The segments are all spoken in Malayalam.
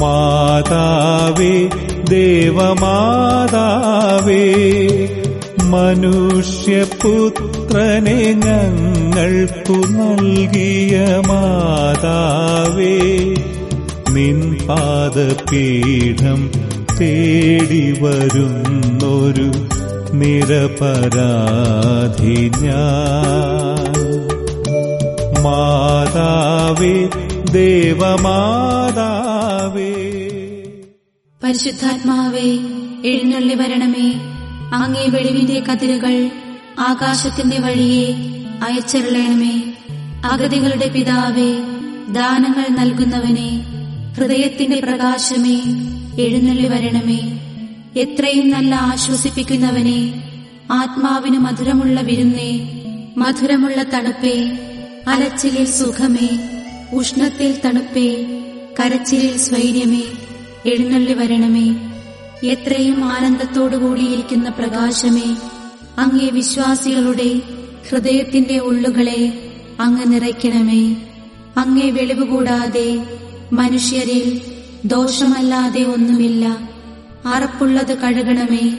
മാതാവേ ദേവമാതാവേ മനുഷ്യപുത്രനെ ഞങ്ങൾക്കു നൽകിയ മാതാവേ നിൻ പാദപീഠം തേടി വരുന്നൊരു നിരപരാധി മാതാവേ മാതാവേ പരിശുദ്ധാത്മാവേ എഴുന്നള്ളി വരണമേ. അങ്ങേ വെളിവിന്റെ കതിരുകൾ ആകാശത്തിന്റെ വഴിയെ അയച്ചരുളണമേ. അഗതികളുടെ പിതാവേ ദാനങ്ങൾ നൽകുന്നവനെ ഹൃദയത്തിന്റെ പ്രകാശമേ എഴുന്നള്ളി വരണമേ. എത്രയും നല്ല ആശ്വസിപ്പിക്കുന്നവനെ ആത്മാവിന് മധുരമുള്ള വിരുന്നേ മധുരമുള്ള തണുപ്പേ അലച്ചിലിൽ സുഖമേ ഉഷ്ണത്തിൽ തണുപ്പേ കരച്ചിലിൽ സ്വൈര്യമേ എഴുന്നള്ളി വരണമേ. എത്രയും ആനന്ദത്തോടുകൂടിയിരിക്കുന്ന പ്രകാശമേ അങ്ങേ വിശ്വാസികളുടെ ഹൃദയത്തിന്റെ ഉള്ളുകളെ അങ്ങ് നിറയ്ക്കണമേ. അങ്ങേ വെളിവ് കൂടാതെ മനുഷ്യരിൽ ദോഷമല്ലാതെ ഒന്നുമില്ല. അറപ്പുള്ളത് കഴുകണമേ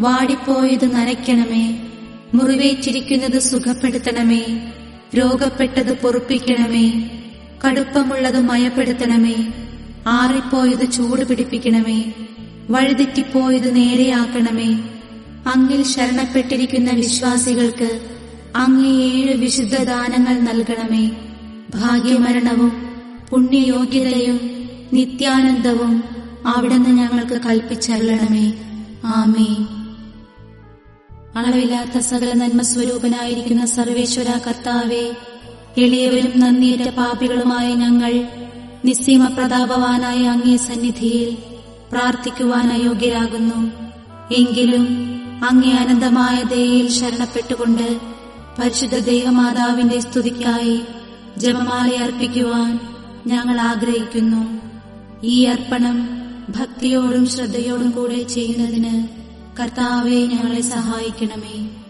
വാടിപ്പോയത് നനയ്ക്കണമേ. മുറിവേറ്റിരിക്കുന്നത് സുഖപ്പെടുത്തണമേ രോഗപ്പെട്ടത് പൊറുപ്പിക്കണമേ. കടുപ്പമുള്ളത് മയപ്പെടുത്തണമേ. ആറിപ്പോയത് ചൂട് പിടിപ്പിക്കണമേ. വഴിതെറ്റിപ്പോയത് നേരെയാക്കണമേ. അങ്ങിൽ ശരണപ്പെട്ടിരിക്കുന്ന വിശ്വാസികൾക്ക് അങ്ങേ ഏഴ് വിശുദ്ധ ദാനങ്ങൾ നൽകണമേ. ഭാഗ്യമരണവും പുണ്യയോഗ്യതയും നിത്യാനന്ദവും അവിടുന്ന് ഞങ്ങൾക്ക് കൽപ്പിച്ചരുളണമേ. ആമേ അളവില്ലാത്ത സകല നന്മ സ്വരൂപനായിരിക്കുന്ന സർവേശ്വര കർത്താവെ എളിയവരും നന്ദിയേറ്റ പാപികളുമായ ഞങ്ങൾ നിസ്സീമ പ്രതാപവാനായ അങ്ങേ സന്നിധിയിൽ പ്രാർത്ഥിക്കുവാൻ അയോഗ്യരാകുന്നു. എങ്കിലും അങ്ങേ അനന്തമായ ദയയിൽ ശരണപ്പെട്ടുകൊണ്ട് പരിശുദ്ധ ദൈവമാതാവിന്റെ സ്തുതിക്കായി ജപമാല അർപ്പിക്കുവാൻ ഞങ്ങൾ ആഗ്രഹിക്കുന്നു. ഈ അർപ്പണം ഭക്തിയോടും ശ്രദ്ധയോടും കൂടെ ചെയ്യുന്നതിന് കർത്താവെ ഞങ്ങളെ സഹായിക്കണമേ.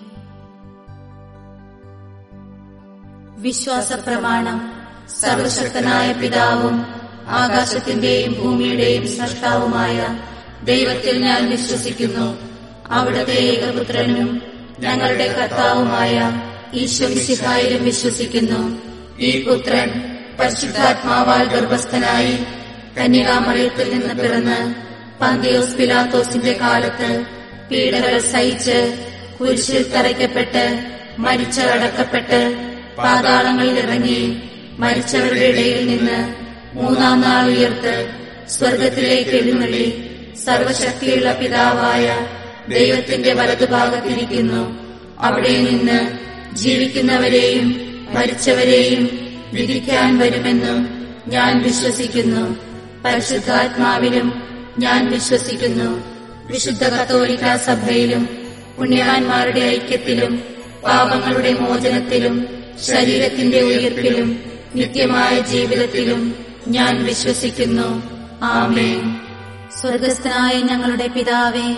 വിശ്വാസ പ്രമാണം സർവശക്തനായ പിതാവും ആകാശത്തിന്റെയും ഭൂമിയുടെയും സൃഷ്ടാവുമായ ദൈവത്തിൽ ഞാൻ വിശ്വസിക്കുന്നു. അവിടുത്തെ ഏകപുത്രനും ഞങ്ങളുടെ കർത്താവുമായ ഈശ്വരിശിഹായിലും വിശ്വസിക്കുന്നു. ഈ പുത്രൻ പരിശുദ്ധാത്മാവാൽ ഗർഭസ്ഥനായി കന്യകാമറിയത്തിൽ നിന്ന് പിറന്ന് പന്തിയോസ് പിലാത്തോസിന്റെ കാലത്ത് പീഡകൾ സഹിച്ച് കുരിശിൽ തറയ്ക്കപ്പെട്ട് മരിച്ചടക്കപ്പെട്ട് പാതാളങ്ങളിൽ ഇറങ്ങി മരിച്ചവരുടെ ഇടയിൽ നിന്ന് മൂന്നാം നാൾ ഉയർത്ത് സ്വർഗത്തിലേക്ക് എഴുന്നള്ളി സർവശക്തിയുള്ള പിതാവായ ദൈവത്തിന്റെ വലതുഭാഗത്തിരിക്കുന്നു. അവിടെ നിന്ന് ജീവിക്കുന്നവരെയും മരിച്ചവരെയും വിധിക്കാൻ വരുമെന്നും ഞാൻ വിശ്വസിക്കുന്നു. പരിശുദ്ധാത്മാവിലും ഞാൻ വിശ്വസിക്കുന്നു. വിശുദ്ധ കത്തോലിക്ക സഭയിലും പുണ്യവാന്മാരുടെ ഐക്യത്തിലും പാപങ്ങളുടെ മോചനത്തിലും ശരീരത്തിന്റെ ഉയർപ്പിലും നിത്യമായ ജീവിതത്തിലും ഞാൻ വിശ്വസിക്കുന്നു. ആമേൻ. സ്വർഗസ്ഥനായ ഞങ്ങളുടെ പിതാവേ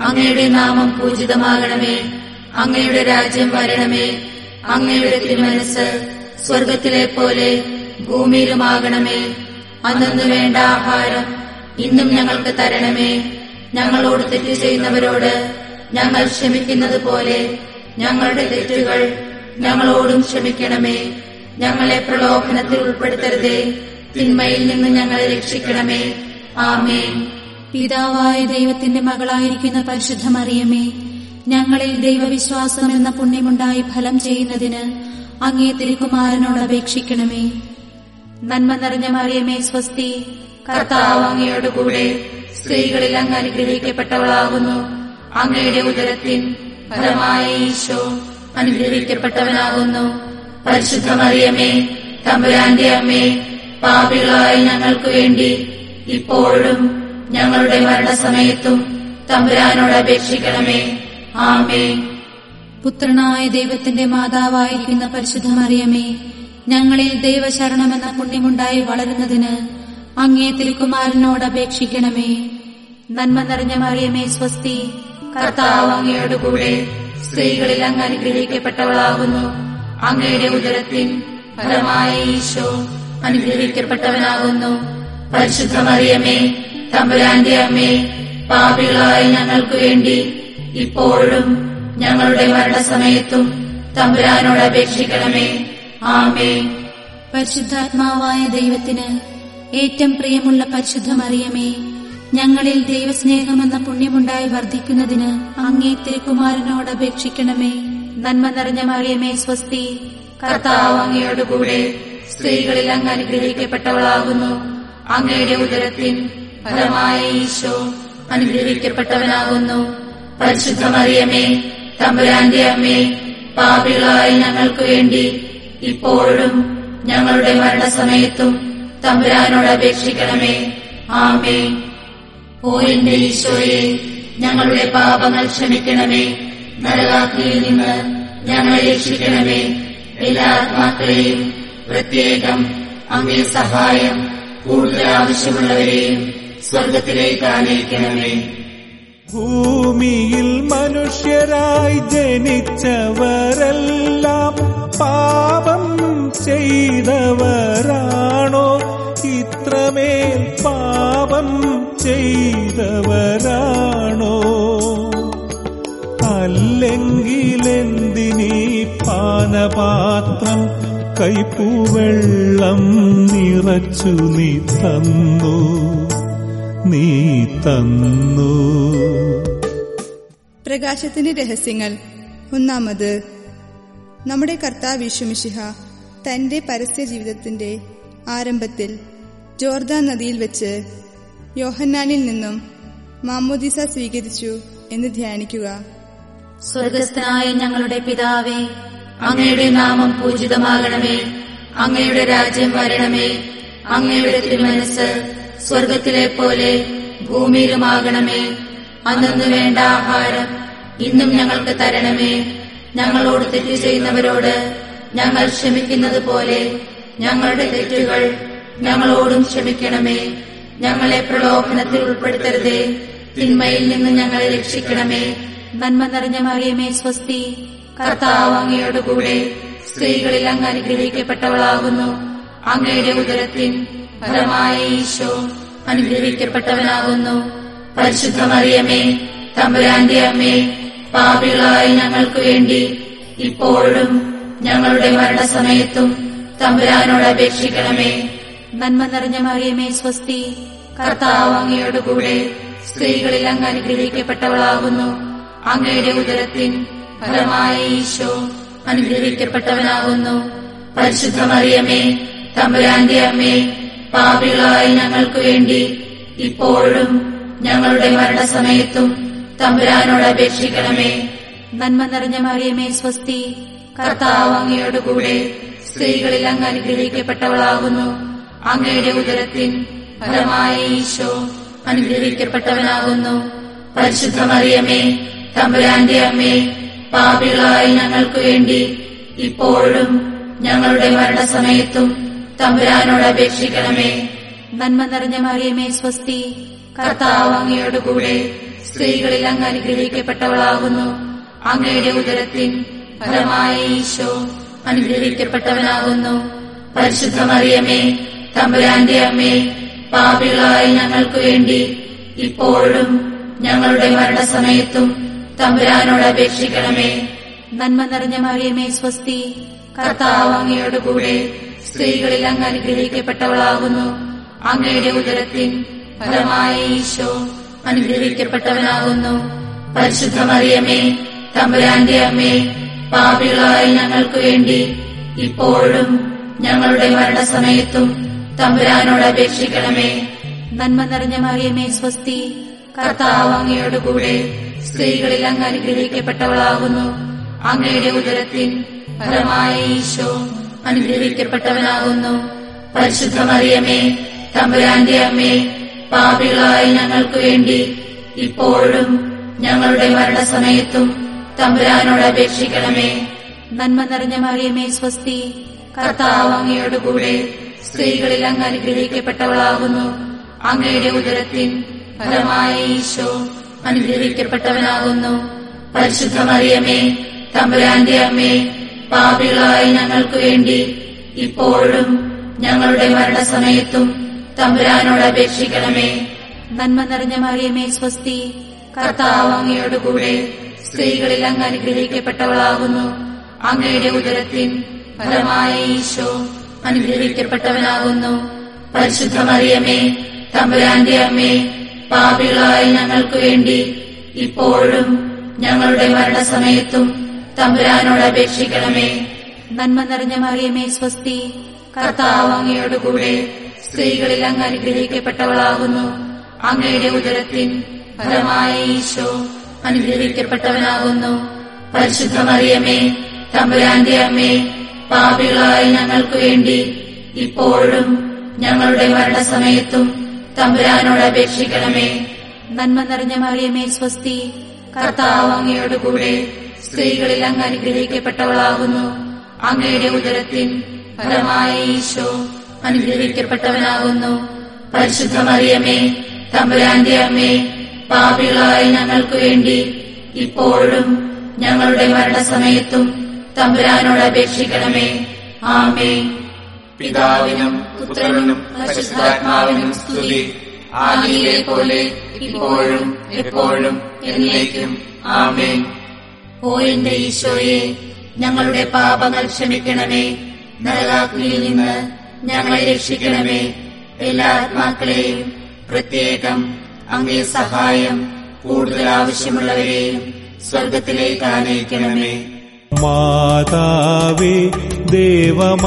അങ്ങയുടെ നാമം പൂജിതമാകണമേ. അങ്ങയുടെ രാജ്യം വരണമേ. അങ്ങയുടെ തിരുമനസ് സ്വർഗത്തിലെ പോലെ ഭൂമിയിലുമാകണമേ. അന്നു വേണ്ട ആഹാരം ഇന്നും ഞങ്ങൾക്ക് തരണമേ. ഞങ്ങളോട് തെറ്റ് ചെയ്യുന്നവരോട് ഞങ്ങൾ ക്ഷമിക്കുന്നത് പോലെ ഞങ്ങളുടെ തെറ്റുകൾ ഞങ്ങളോടും ക്ഷമിക്കണമേ. ഞങ്ങളെ പ്രലോഭനത്തിൽ ഉൾപ്പെടുത്തരുതേ. തിന്മയിൽ നിന്ന് ഞങ്ങളെ രക്ഷിക്കണമേ. ആമേൻ. പിതാവായ ദൈവത്തിന്റെ മകളായിരിക്കുന്ന പരിശുദ്ധ മറിയമേ ഞങ്ങളിൽ ദൈവവിശ്വാസം എന്ന പുണ്യമുണ്ടായി ഫലം ചെയ്യുന്നതിന് അങ്ങേ തിരുക്കുമാരനോട് അപേക്ഷിക്കണമേ. നന്മ നിറഞ്ഞ മറിയമേ സ്വസ്തി കർത്താവ് അങ്ങയോട് കൂടെ സ്ത്രീകളിൽ അങ്ങ് അനുഗ്രഹിക്കപ്പെട്ടവളാകുന്നു. അങ്ങയുടെ ഉദരത്തിൻ ഫലമായ ഈശോ. അനുഗ്രഹിക്കപ്പെട്ടവനാകുന്നു. പരിശുദ്ധമറിയമേ തമ്പുരാന്റെ അമ്മേ പാപികളായ ഞങ്ങൾക്ക് വേണ്ടി ഇപ്പോഴും ഞങ്ങളുടെ മരണസമയത്തും തമ്പുരാനോട് അപേക്ഷിക്കണമേ. ആമേ പുത്രനായ ദൈവത്തിന്റെ മാതാവായിരിക്കുന്ന പരിശുദ്ധമറിയമേ ഞങ്ങളിൽ ദൈവശരണമെന്ന പുണ്യമുണ്ടായി വളരുന്നതിന് അങ്ങേ തിരുക്കുമാരനോട് അപേക്ഷിക്കണമേ. നന്മ നിറഞ്ഞ മറിയമേ സ്വസ്തി. കർത്താവ് അങ്ങയോട് കൂടെ സ്ത്രീകളിൽ അങ്ങ് അനുഗ്രഹിക്കപ്പെട്ടവളാകുന്നു. അങ്ങയുടെ ഉദരത്തിൽ ഫലമായ ഈശോ അനുഗ്രഹിക്കപ്പെട്ടവനാകുന്നു. പരിശുദ്ധ മറിയമേ തമ്പുരാന്റെ അമ്മേ പാപികളായ ഞങ്ങൾക്ക് വേണ്ടി ഇപ്പോഴും ഞങ്ങളുടെ മരണസമയത്തും തമ്പുരാനോട് അപേക്ഷിക്കണമേ. ആമേ പരിശുദ്ധാത്മാവായ ദൈവത്തിന് ഏറ്റവും പ്രിയമുള്ള പരിശുദ്ധ മറിയമേ ഞങ്ങളിൽ ദൈവസ്നേഹമെന്ന പുണ്യമുണ്ടായി വർദ്ധിക്കുന്നതിന് അങ്ങേ തിരുക്കുമാരനോട് അപേക്ഷിക്കണമേ. നന്മ നിറഞ്ഞ മറിയമേ സ്വസ്തി. കർത്താവ് അങ്ങയോടുകൂടെ സ്ത്രീകളിൽ അങ്ങ് അനുഗ്രഹിക്കപ്പെട്ടവളാകുന്നു. അങ്ങയുടെ ഉദരത്തിൻ ഫലമായ ഈശോ അനുഗ്രഹിക്കപ്പെട്ടവനാകുന്നു. പരിശുദ്ധ മറിയമേ തമ്പുരാന്റെ അമ്മേ പാപികളായ ഞങ്ങൾക്ക് വേണ്ടി ഇപ്പോഴും ഞങ്ങളുടെ മരണസമയത്തും തമ്പുരാനോട് അപേക്ഷിക്കണമേ. ആമേ ഓ എന്റെ ഈശോയെ ഞങ്ങളുടെ പാപങ്ങൾ ക്ഷമിക്കണമേ. നരകാക്കിയിൽ നിന്ന് ഞങ്ങളെ രക്ഷിക്കണമേ. എല്ലാ ആത്മാക്കളെയും പ്രത്യേകം അങ്ങേ സഹായം കൂടുതൽ ആവശ്യമുള്ളവരെയും സ്വർഗത്തിലേക്ക് ആനയിക്കണമേ. ഭൂമിയിൽ മനുഷ്യരായി ജനിച്ചവരെല്ലാം പാപം ചെയ്തവരാണോ? ഇത്രമേൽ പാപം ചെയ്തവരാണോ? അല്ലെങ്കിലെന്തിനീ പാനപാത്രം കൈപ്പൂവെള്ളം നിറച്ചു നീ തന്നു? നീ തന്നു. പ്രകാശത്തിന്റെ രഹസ്യങ്ങൾ. ഒന്നാമത് നമ്മുടെ കർത്താവ് വിഷുമിഷിഹ തന്റെ പരസ്യ ജീവിതത്തിന്റെ ആരംഭത്തിൽ ജോർദാൻ നദിയിൽ വെച്ച് യോഹന്നാനിൽ നിന്നും മാമോദിസ സ്വീകരിച്ചു എന്ന് ധ്യാനിക്കുക. സ്വർഗസ്ഥനായ ഞങ്ങളുടെ പിതാവേ അങ്ങയുടെ നാമം പൂജിതമാകണമേ അങ്ങയുടെ രാജ്യം വരണമേ അങ്ങയുടെ തിരുമനസ് സ്വർഗത്തിലെ പോലെ ഭൂമിയിലുമാകണമേ. അന്നു വേണ്ട ആഹാരം ഇന്നും ഞങ്ങൾക്ക് തരണമേ. ഞങ്ങളോട് തെറ്റ് ചെയ്യുന്നവരോട് ഞങ്ങൾ ക്ഷമിക്കുന്നത് പോലെ ഞങ്ങളുടെ തെറ്റുകൾ ഞങ്ങളോടും ക്ഷമിക്കണമേ. ഞങ്ങളെ പ്രലോഭനത്തിൽ ഉൾപ്പെടുത്തരുതേ. തിന്മയിൽ നിന്ന് ഞങ്ങളെ രക്ഷിക്കണമേ. നന്മ നിറഞ്ഞ മറിയമേ സ്വസ്തി. കർത്താവ് അങ്ങയോടുകൂടെ സ്ത്രീകളിൽ അങ്ങ് അനുഗ്രഹിക്കപ്പെട്ടവളാകുന്നു. അങ്ങയുടെ ഉദരത്തിൻ ഫലമായ ഈശോ അനുഗ്രഹിക്കപ്പെട്ടവനാകുന്നു. പരിശുദ്ധ മറിയമേ തമ്പുരാന്റെ അമ്മേ പാപികളായ ഞങ്ങൾക്ക് വേണ്ടി ഇപ്പോഴും ഞങ്ങളുടെ മരണസമയത്തും തമ്പുരാനോട് അപേക്ഷിക്കണമേ. നന്മ നിറഞ്ഞ മറിയമേ സ്വസ്തി. കർത്താവ് അങ്ങയോടുകൂടെ സ്ത്രീകളിൽ അങ്ങ് അനുഗ്രഹിക്കപ്പെട്ടവളാകുന്നു. അങ്ങയുടെ ഉദരത്തിൻ ഫലമായ ഈശോ അനുഗ്രഹിക്കപ്പെട്ടവനാകുന്നു. പരിശുദ്ധ മറിയമേ തമ്പുരാന്റെ അമ്മേ പാപികളായ ഞങ്ങൾക്ക് വേണ്ടി ഇപ്പോഴും ഞങ്ങളുടെ മരണസമയത്തും തമ്പുരാനോട് അപേക്ഷിക്കണമേ. നന്മ നിറഞ്ഞ മറിയമേ സ്വസ്തി. കർത്താവ് അങ്ങയോടുകൂടെ സ്ത്രീകളിൽ അങ്ങ് അനുഗ്രഹിക്കപ്പെട്ടവളാകുന്നു. അങ്ങയുടെ ഉദരത്തിൻ ഫലമായ ഈശോ അനുഗ്രഹിക്കപ്പെട്ടവനാകുന്നു. പരിശുദ്ധ മറിയമേ തമ്പുരാന്റെ അമ്മേ പാപികളായ ഞങ്ങൾക്ക് വേണ്ടി ഇപ്പോഴും ഞങ്ങളുടെ മരണസമയത്തും തമ്പുരാനോട് അപേക്ഷിക്കണമേ. നന്മ നിറഞ്ഞ മറിയമേ സ്വസ്തി. കർത്താവ് അങ്ങയോടുകൂടെ സ്ത്രീകളിൽ അങ്ങ് അനുഗ്രഹിക്കപ്പെട്ടവളാകുന്നു. അങ്ങയുടെ ഉദരത്തിൻ ഫലമായ ഈശോ അനുഗ്രഹിക്കപ്പെട്ടവനാകുന്നു. പരിശുദ്ധ മറിയമേ തമ്പുരാന്റെ അമ്മേ പാപികളായ ഞങ്ങൾക്ക് വേണ്ടി ഇപ്പോഴും ഞങ്ങളുടെ മരണസമയത്തും തമ്പുരാനോട് അപേക്ഷിക്കണമേ. നന്മ നിറഞ്ഞ മറിയമേ സ്വസ്തി. കർത്താവ് അങ്ങയോടുകൂടെ സ്ത്രീകളിൽ അങ്ങ് അനുഗ്രഹിക്കപ്പെട്ടവളാകുന്നു. അങ്ങയുടെ ഉദരത്തിൻ ഫലമായ ഈശോ അനുഗ്രഹിക്കപ്പെട്ടവനാകുന്നു. പരിശുദ്ധ മറിയമേ തമ്പുരാന്റെ അമ്മേ പാപികളായ ഞങ്ങൾക്ക് വേണ്ടി ഇപ്പോഴും ഞങ്ങളുടെ മരണസമയത്തും തമ്പുരാനോട് അപേക്ഷിക്കണമേ നന്മ നിറഞ്ഞ മറിയമേ സ്വസ്തി. കർത്താവ് അങ്ങയോടുകൂടെ സ്ത്രീകളിൽ അങ്ങ് അനുഗ്രഹിക്കപ്പെട്ടവളാകുന്നു. അങ്ങയുടെ ഉദരത്തിൻ ഫലമായ ഈശോ അനുഗ്രഹിക്കപ്പെട്ടവനാകുന്നു. പരിശുദ്ധ മറിയമേ തമ്പുരാന്റെ അമ്മേ പാപികളായ ഞങ്ങൾക്ക് വേണ്ടി ഇപ്പോഴും ഞങ്ങളുടെ മരണസമയത്തും തമ്പുരാനോട് അപേക്ഷിക്കണമേ നന്മ നിറഞ്ഞ മറിയമേ സ്വസ്തി. കർത്താവ് അങ്ങയോടുകൂടെ സ്ത്രീകളിൽ അങ്ങ് അനുഗ്രഹിക്കപ്പെട്ടവളാകുന്നു. അങ്ങയുടെ ഉദരത്തിൻ ഫലമായ ഈശോ അനുഗ്രഹിക്കപ്പെട്ടവനാകുന്നു. പരിശുദ്ധ മറിയമേ തമ്പുരാന്റെ അമ്മേ പാപികളായ ഞങ്ങൾക്ക് വേണ്ടി ഇപ്പോഴും ഞങ്ങളുടെ മരണസമയത്തും തമ്പുരാനോട് അപേക്ഷിക്കണമേ. നന്മ നിറഞ്ഞ മറിയമേ സ്വസ്തി. കർത്താവ് അങ്ങയോടുകൂടെ സ്ത്രീകളിൽ അങ്ങ് അനുഗ്രഹിക്കപ്പെട്ടവളാകുന്നു. അങ്ങയുടെ ഉദരത്തിൻ ഫലമായ ഈശോ അനുഗ്രഹിക്കപ്പെട്ടവനാകുന്നു. പരിശുദ്ധമറിയമേ തമ്പുരാന്റെ അമ്മേ പാപികളായ ഞങ്ങൾക്ക് വേണ്ടി ഇപ്പോഴും ഞങ്ങളുടെ മരണസമയത്തും തമ്പുരാനോട് അപേക്ഷിക്കണമേ. നന്മ നിറഞ്ഞ മറിയമേ സ്വസ്തി. കർത്താവ് അങ്ങയോടുകൂടെ സ്ത്രീകളിൽ അങ്ങ് അനുഗ്രഹിക്കപ്പെട്ടവളാകുന്നു. അങ്ങയുടെ ഉദരത്തിൻ ഫലമായ ഈശോ അനുഗ്രഹിക്കപ്പെട്ടവനാകുന്നു. പരിശുദ്ധ മറിയമേ തമ്പുരാന്റെ അമ്മേ പാപികളായ ഞങ്ങൾക്ക് വേണ്ടി ഇപ്പോഴും ഞങ്ങളുടെ മരണസമയത്തും തമ്പുരാനോട് അപേക്ഷിക്കണമേ. നന്മ നിറഞ്ഞ മറിയമേ സ്വസ്തി. കർത്താവ് അങ്ങയോടുകൂടെ സ്ത്രീകളിൽ അങ്ങ് അനുഗ്രഹിക്കപ്പെട്ടവളാകുന്നു. അങ്ങയുടെ ഉദരത്തിൻ ഫലമായ ഈശോ അനുഗ്രഹിക്കപ്പെട്ടവനാകുന്നു. പരിശുദ്ധ മറിയമേ തമ്പുരാന്റെ അമ്മേ പാപികളായ ഞങ്ങൾക്ക് വേണ്ടി ഇപ്പോഴും ഞങ്ങളുടെ മരണസമയത്തും തമ്പുരാനോട് അപേക്ഷിക്കണമേ ആമേ പിതാവിനും പുത്രനും പരിശുദ്ധാത്മാവിനും സ്തുതി. ആദിയിലെ പോലെ ഇപ്പോഴും എപ്പോഴും എന്നേക്കും. ആമേ ഓ എന്റെ ഈശോയെ ഞങ്ങളുടെ പാപങ്ങൾ ക്ഷമിക്കണമേ. നരകാഗ്നിയിൽ നിന്ന് ഞങ്ങളെ രക്ഷിക്കണമേ. എല്ലാ ആത്മാക്കളെയും പ്രത്യേകം അങ്ങേ സഹായം കൂടുതൽ ആവശ്യമുള്ളവരെയും സ്വർഗത്തിലേക്ക് ആനയിക്കണമേ. മാതാവേ ദേവമാതാവേ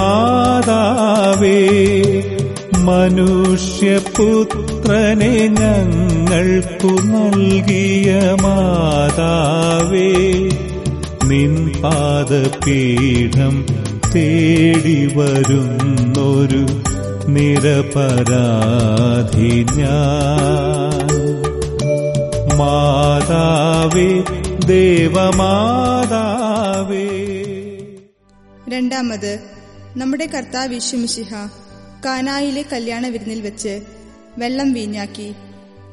മനുഷ്യപുത്രനെ ഞങ്ങൾക്കു നൽകിയ മാതാവേ നിൻ പാദപീഠം തേടി വരുന്നൊരു നിരപരാധി മാതാവേ മാതാവേ രണ്ടാമത് നമ്മുടെ കർത്താവ് യേശുമിശിഹ കാനായിലെ കല്യാണ വിരുന്നിൽ വെച്ച് വെള്ളം വീഞ്ഞാക്കി.